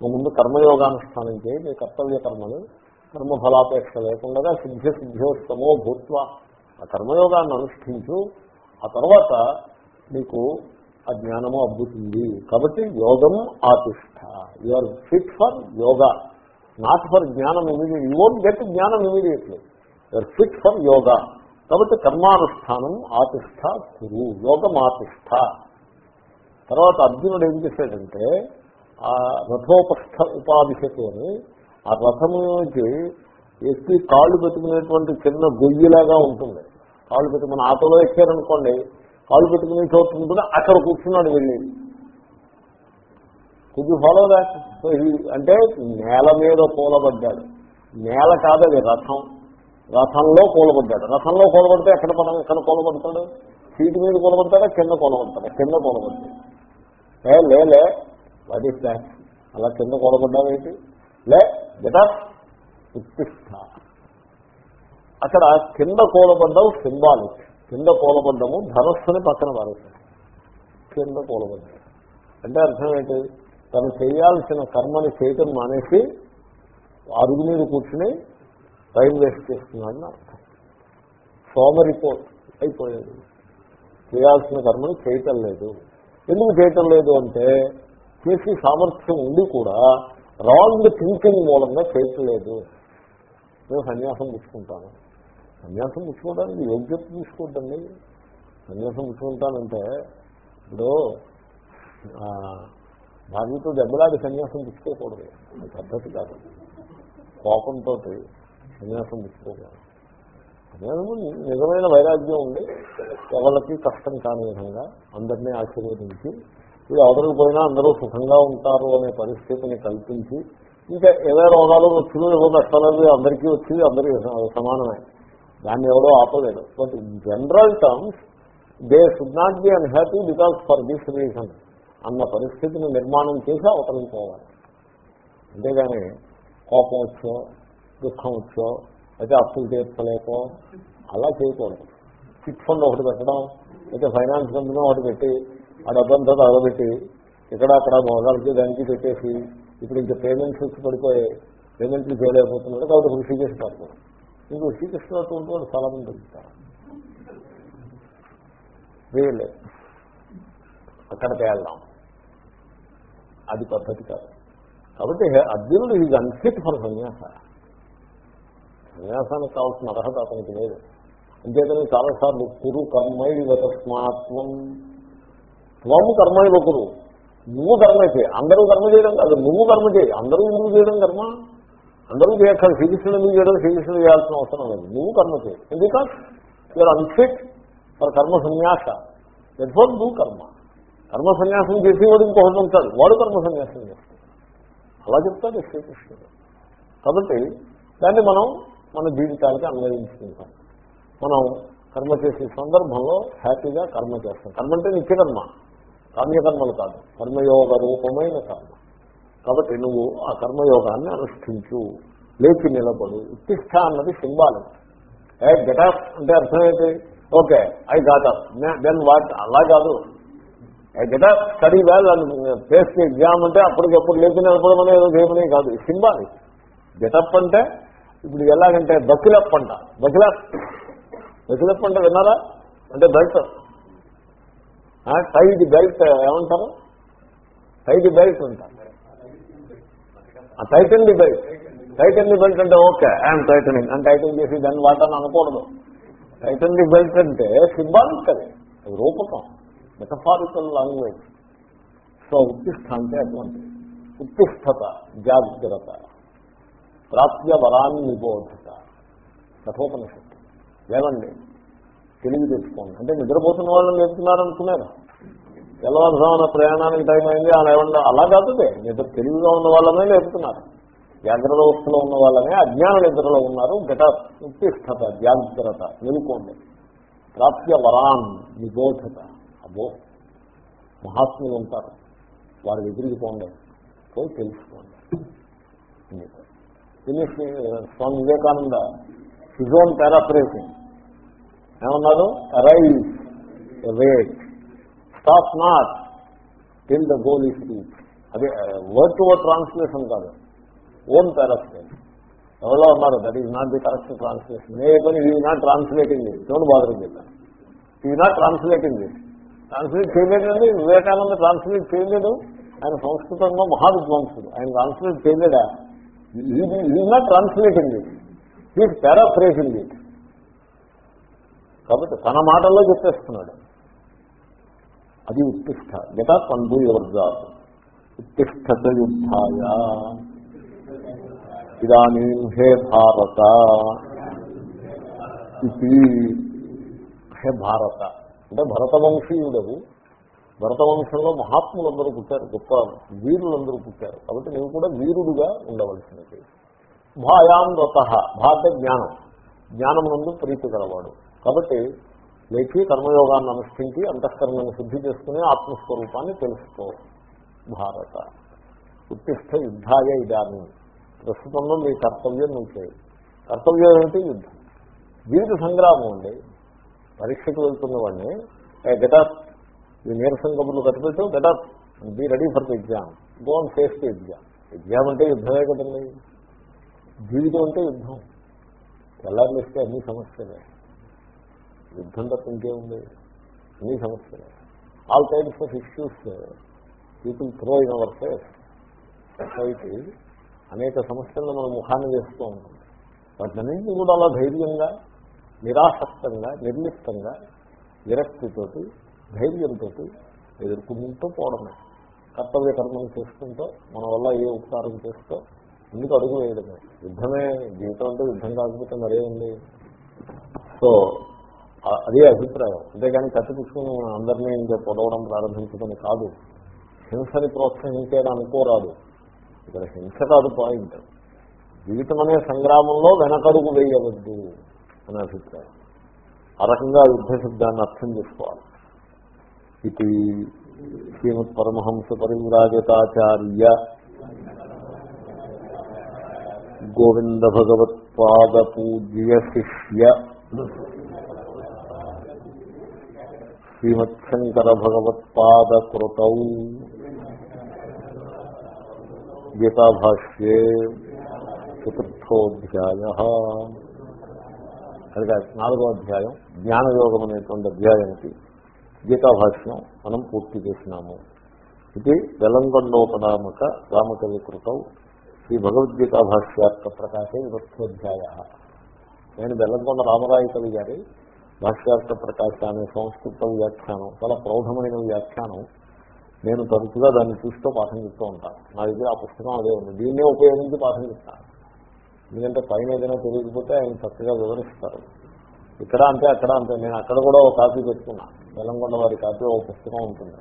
నువ్వు ముందు కర్మయోగానుష్ఠానం చేయి నీ కర్తవ్య కర్మలు కర్మఫలాపేక్ష లేకుండా సిద్ధ్య సిద్ధ్యోత్తమో భూత్వ. ఆ కర్మయోగాన్ని అనుష్ఠించు. ఆ తర్వాత నీకు ఆ జ్ఞానము అబ్బుతుంది కాబట్టి యోగం ఆతిష్ట. You are fit for yoga. Not for jnana immediate you get jnana immediately you're fit for yoga కాబట్టి కర్మానుష్ఠానం ఆతిష్ట కురు యోగం ఆతిష్ట తర్వాత అర్జునుడు ఏం చేశాడంటే ఆ రథోపస్థ ఉపాధిశతో అని ఆ రథముకి ఎక్కి కాళ్ళు పెట్టుకునేటువంటి చిన్న గొయ్యిలాగా ఉంటుంది. కాళ్ళు పెట్టుకుని ఆటోలో ఎక్కారనుకోండి కాళ్ళు పెట్టుకునే చోటు ఉంటుంది అక్కడ కూర్చున్నాడు వెళ్ళి. కుది ఫాలో దాట్ అంటే నేల మీద కూలబడ్డాడు. నేల కాదది రథం. రథంలో కూలబడ్డాడు రథంలో కూలబడితే ఎక్కడ పడ ఎక్కడ కూలబడతాడు సీటు మీద కూలబడతాడా కింద కూలబడతాడా కింద కూలబడతాడు ఏ లే లే. వాట్ ఈస్ దాట్ అలా కింద కూలబడ్డావేంటి లే గెటా ఉత్తిష్ట. అక్కడ కింద కూలబడ్డం సింబాలిక్. కింద కూలబడ్డము ధనస్సుని పక్కన పారేశాడు కింద కూలబడ్డాడు అంటే అర్థం ఏంటి? తను చేయాల్సిన కర్మని చేయటం మానేసి అరుగు మీద కూర్చుని టైం వేస్ట్ చేస్తున్నాడని అర్థం. సోమరిపోర్ట్ అయిపోయింది. చేయాల్సిన కర్మని చేయటం లేదు. ఎందుకు చేయటం లేదు అంటే చేసి సామర్థ్యం ఉండి కూడా రాంగ్ థింకింగ్ మూలంగా చేయట్లేదు నేను సన్యాసం పుచ్చుకుంటాను. సన్యాసం పుచ్చుకోవడానికి యోగ్యత తీసుకోవద్దండి. సన్యాసం పుచ్చుకుంటానంటే ఇప్పుడు భార్యతో దెబ్బలాడి సన్యాసం పుచ్చుకోకూడదు. పద్ధతి కాదు. కోపంతో సన్యాసం పుచ్చుకోకూడదు సన్యాసము నిజమైన వైరాగ్యం ఉండి ఎవరికి కష్టం కాని విధంగా అందరినీ ఆశీర్వదించి ఇది అవతలకు పోయినా అందరూ సుఖంగా ఉంటారు అనే పరిస్థితిని కల్పించి ఇంకా ఏవే రోగాలు వచ్చినా ఏవో నష్టాలు అందరికీ వచ్చి అందరికీ సమానమే. దాన్ని ఎవరో ఆపలేదు but general terms they should not be unhappy because for this reason అన్న పరిస్థితిని నిర్మాణం చేసి అవతలం పోవాలి. అంతేగాని కోపం వచ్చో దుఃఖం వచ్చో అయితే అప్పులు తీర్చలేకో అలా చేయకూడదు. చిట్ ఫండ్ ఒకటి పెట్టడం అయితే ఫైనాన్స్ కంపెనీ ఒకటి పెట్టి ఆ డబ్బంతా తగలబెట్టి ఇక్కడ అక్కడ మొదలకి దానికి పెట్టేసి ఇప్పుడు ఇంకా పేమెంట్స్ వచ్చి పడిపోయి పేమెంట్లు చేయలేకపోతున్నాడు కాబట్టి హృషికేసి పడుతుంది ఇంకో శ్రీకృష్ణ అటువంటి చాలా మంది దొరుకుతారు వీళ్ళే అక్కడికి వెళ్దాం అది పద్ధతి కాదు. కాబట్టి అర్జునుడు ఇది అన్ఫిట్ ఫర్ సన్యాస సన్యాసానికి కావాల్సిన అర్హత అతనికి లేదు. అంతేకాని చాలాసార్లు కురు కర్మైవ తస్మాత్వం త్వము కర్మైవ కురు నువ్వు కర్మ చేయి. అందరూ కర్మ చేయడం కాదు నువ్వు కర్మ చేయి. అందరూ ఎందుకు చేయడం కర్మ? అందరూ చేయక్కర్ శ్రీకృష్ణుడు ఎందుకు చేయడం? శ్రీకృష్ణుడు చేయాల్సిన అవసరం లేదు. నువ్వు కర్మ చేయి. ఎందుకస్ యూఆర్ అన్ఫిట్ ఫర్ కర్మ సన్యాస. ఎడ్ఫోర్ నువ్వు కర్మ. కర్మ సన్యాసం చేసేవాడు ఇంకొకటి ఉంటాడు. వాడు కర్మ సన్యాసం చేస్తాడు. అలా చెప్తాడు శ్రీకృష్ణుడు. కాబట్టి దాన్ని మనం మన జీవితానికి అన్వయించుకుంటాం. మనం కర్మ చేసే సందర్భంలో హ్యాపీగా కర్మ చేస్తాం. కర్మ అంటే నిత్యకర్మ. కామ్యకర్మలు కాదు. కర్మయోగ రూపమైన కర్మ. కాబట్టి నువ్వు ఆ కర్మయోగాన్ని అనుష్ఠించు. లేచి నిలబడు. ఉత్తిష్ట అన్నది సింబాలిక్ ఏ గెటాప్ అంటే అర్థం okay I got up then what అలా కాదు. I get up study well and face exam అంటే అప్పటికప్పుడు లేచి నిలబడడం అనేది చేయమనే కాదు సింబాలిక్ గెటప్ అంటే ఇప్పుడు ఎలాగంటే బకిలప్ అంట బకిలప్. బకిలప్ అంటే విన్నారా? అంటే బెల్ట్. టైడ్ బెల్ట్ ఏమంటారు? టైడ్ బెల్ట్ అంటారు. Tighten the belt. Tighten the belt అంటే ఓకే. I'm tightening. అని టైటన్ చేసి దాన్ని వాటాన్ని అనకూడదు. టైటన్ ది బెల్ట్ అంటే సింబాలిక్ అది అది రూపకం. Metaphorical language. సో ఉత్తిష్ట అంటే అటువంటి ఉత్తిష్టత జాగ్రత్త. ప్రాప్య వరాన్ని నిబోధత. కఠోపనిషత్తు. లేవండి తెలివి తెచ్చుకోండి. అంటే నిద్రపోతున్న వాళ్ళని లేపుతున్నారనుకున్నారు? తెల్లవారుజామున ప్రయాణానికి టైం అయింది ఆ లేవండి. అలా కాదు నిద్ర తెలివిగా ఉన్న వాళ్ళనే లేపుతున్నారు. జాగ్రత్త అవస్థలో ఉన్న వాళ్ళనే అజ్ఞాన నిద్రలో ఉన్నారు. గట ఉత్తిష్టత జాగ్రత్త. నిలుకోండి ప్రాప్య వరాన్ నిబోధత. అబో మహాత్ములు ఉంటారు. వారి దగ్గరికి పోండి. పోయి తెలుసుకోండి. Finish Swami Vivekananda his own paraphrasing ఏమన్నారు arise awake stop not till the goal is reach అదే వర్డ్ టు వర్డ్ ట్రాన్స్లేషన్ కాదు. ఓన్ పారాఫ్రేజ్ ఎవరో ఉన్నారు that is not the correct translation ఏ పని ఈ నాట్ ట్రాన్స్లేటింగ్ డోంట్ బాదర్ చెప్పాను ఈ నాట్ ట్రాన్స్లేటింగ్ ట్రాన్స్లేట్ చేయలేదండి. వివేకానంద ట్రాన్స్లేట్ చేయలేదు. ఆయన సంస్కృతంలో మహావిద్వాంసుడు. ఆయన translate చేయలేడా? Is not translating it he's paraphrasing it కాబట్టి తన మాటల్లో చెప్పేస్తున్నాడు. అది ఉత్తిష్ట. గతా పండు యువర్జాత్ ఉత్తిష్టత యుద్ధాయ. ఇదానీ హే భారత. ఇది హే భారత. అంటే భరతవంశీయుడవు. భరతవంశంలో మహాత్ములందరూ పుట్టారు గొప్ప వీరులందరూ పుట్టారు. కాబట్టి నువ్వు కూడా వీరుడుగా ఉండవలసినది. భాయాం రత భాత జ్ఞానం. జ్ఞానం నందు ప్రీతి గలవాడు. కాబట్టి లేచి కర్మయోగాన్ని అనుష్ఠించి అంతఃకరణను శుద్ధి చేసుకుని ఆత్మస్వరూపాన్ని తెలుసుకో భారత. ఉత్తిష్ట యుద్ధాయ ఇదాన్ని ప్రస్తుతంలో మీ కర్తవ్యం నుంచే కర్తవ్యం ఏమిటి? యుద్ధం. జీవిత సంగ్రామం అండి. పరీక్షకు వెళ్తున్న వాడిని గెటప్ ఈ నీరసం కబుర్లు కట్టిపెట్టు get up be ready for the exam go and face the exam exam అంటే యుద్ధమే కదండి. జీవితం అంటే యుద్ధం. తెల్లారులేస్తే అన్ని సమస్యలే. యుద్ధం తప్ప ఇంకేముంది? అన్ని సమస్యలే. All types of issues people throw in our face society అనేక సమస్యలను మనం ముఖాన్ని వేస్తూ ఉంటాం వాటినన్నింటినీ కూడా అలా ధైర్యంగా నిరాసక్తంగా నిర్లిప్తంగా విరక్తితోటి ధైర్యంతో ఎదుర్కొంటూ పోవడమే. కర్తవ్య కర్మను చేసుకుంటూ మన వల్ల ఏ ఉపకారం చేస్తూ ఎందుకు అడుగు వేయడమే. యుద్ధమే జీవితం అంటే యుద్ధం కాకపోతే మరే ఉంది? సో అదే అభిప్రాయం. అంతేగాని కత్తిపుచ్చుకుని అందరినీ ఇంకా పొడవడం ప్రారంభించడం కాదు. హింసని ప్రోత్సహించేది అనుకోరాదు ఇక్కడ హింస కాదు పాయింట్. జీవితం అనే సంగ్రామంలో వెనకడుగు వేయవద్దు అనే అభిప్రాయం. ఆ రకంగా యుద్ధ శబ్దాన్ని అర్థం చేసుకోవాలి. ఇది శ్రీమత్ పరమహంస పరివ్రాజకాచార్య గోవింద భగవత్పాద పూజ్య శిష్య శ్రీమత్శంకర భగవత్పాద కృత గీతాభాష్యే చతుర్థోధ్యాయ అది కాదు నాలుగో అధ్యాయం జ్ఞానయోగం అనేటువంటి అధ్యాయానికి గీతాభాష్యం మనం పూర్తి చేసినాము. ఇది వెలంగండోపనామక రామకవి కృతం శ్రీ భగవద్గీతా భాష్యార్థ ప్రకాశే విభక్తోధ్యాయ నేను బెల్లంకొండ రామరాయ కవి గారి భాష్యార్థ ప్రకాశ అనే సంస్కృత వ్యాఖ్యానం చాలా ప్రౌఢమైన వ్యాఖ్యానం నేను తరచుగా దాన్ని చూస్తూ పాఠం చెప్తూ ఉంటాను. నా దగ్గర ఆ పుస్తకం అదే ఉంది. దీన్నే ఉపయోగించి పాఠం చెప్తాను. ఎందుకంటే పైన ఏదైనా తెలియకపోతే ఆయన చక్కగా వివరిస్తారు. ఇక్కడ అంతే అక్కడ అంతే నేను అక్కడ కూడా ఒక కాపీ పెట్టుకున్నాను బెల్లంకొండ వారి కాపీ ఒక పుస్తకం ఉంటుంది.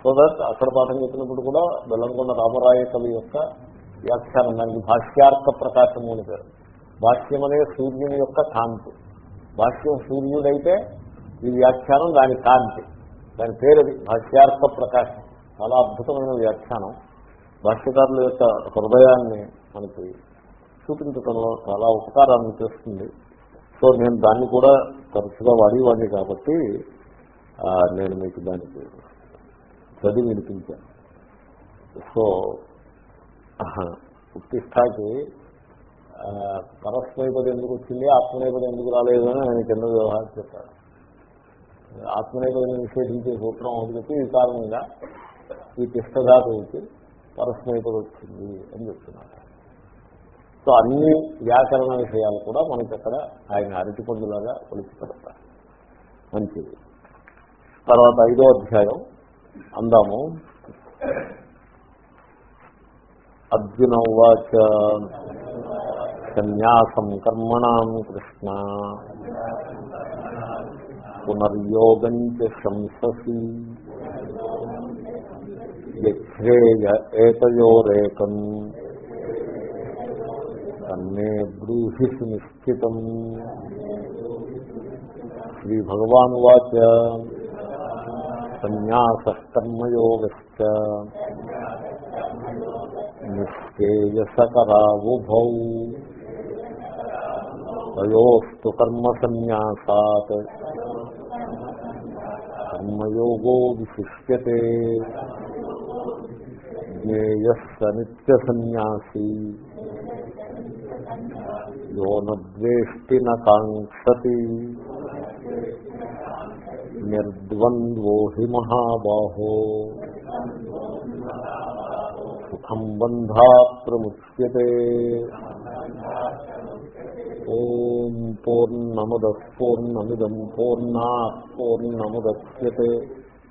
సో దట్ అక్కడ పాఠం చెప్పినప్పుడు కూడా బెల్లంకొండ రామరాయ కవి యొక్క వ్యాఖ్యానం దానికి భాష్యార్థ ప్రకాశము అని పేరు. భాష్యం అనే సూర్యుని యొక్క కాంతి. భాష్యం సూర్యుడైతే ఈ వ్యాఖ్యానం దాని కాంతి. దాని పేరుది భాష్యార్థ ప్రకాశం. చాలా అద్భుతమైన వ్యాఖ్యానం. భాష్యకారుల యొక్క హృదయాన్ని మనకి చూపించడంలో చాలా ఉపకారాన్ని చేస్తుంది. సో నేను దాన్ని కూడా తరచుగా వాడేవాడిని కాబట్టి నేను మీకు దానికి చదివి వినిపించాను. సో ఉత్తిష్టాకి పరస్మైపది ఎందుకు వచ్చింది ఆత్మనేపది ఎందుకు రాలేదు అని ఆయన కింద వ్యవహారం చెప్పారు. ఆత్మనేపదిని నిషేధించే సూత్రం ఒకటి చెప్పి ఈ కారణంగా ఈ తిష్టధాతువుకి పరస్మైపది వచ్చింది అని చెప్తున్నారు. సో అన్ని వ్యాకరణ విషయాలు కూడా మనకి అక్కడ ఆయన అరటి పండులాగా కొలిచి పెడతారు మంచిది. తర్వాత ఐదో అధ్యాయం. అందాము. అర్జున ఉవాచ. సన్యాసం కర్మణం కృష్ణ. పునర్యోగం శంససి. ఏతయోరేకం. తన్నే బ్రూహి సునిశ్చితం శ్రీ భగవాన్ వాచ సన్యాస కర్మయోగశ్చ నిశ్చేయసకరావుభౌ తయోస్తు కర్మ సన్యాసాత్. కర్మయోగో విశిష్యతే. జ్ఞేయస్స నిత్య యోనద్వేష్టి యో నద్వేష్టి నాంక్షతి నిర్ద్వంద్వో హి మహాబాహో సుఖం బంధా ప్రముచ్యతే ఓం పూర్ణముద పూర్ణమిదం పూర్ణా పూర్ణముద్యతే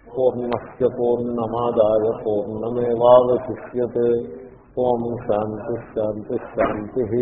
పూర్ణస్ పూర్ణమాదాయ పూర్ణమేవాశిష్యతే ఓం శాంతి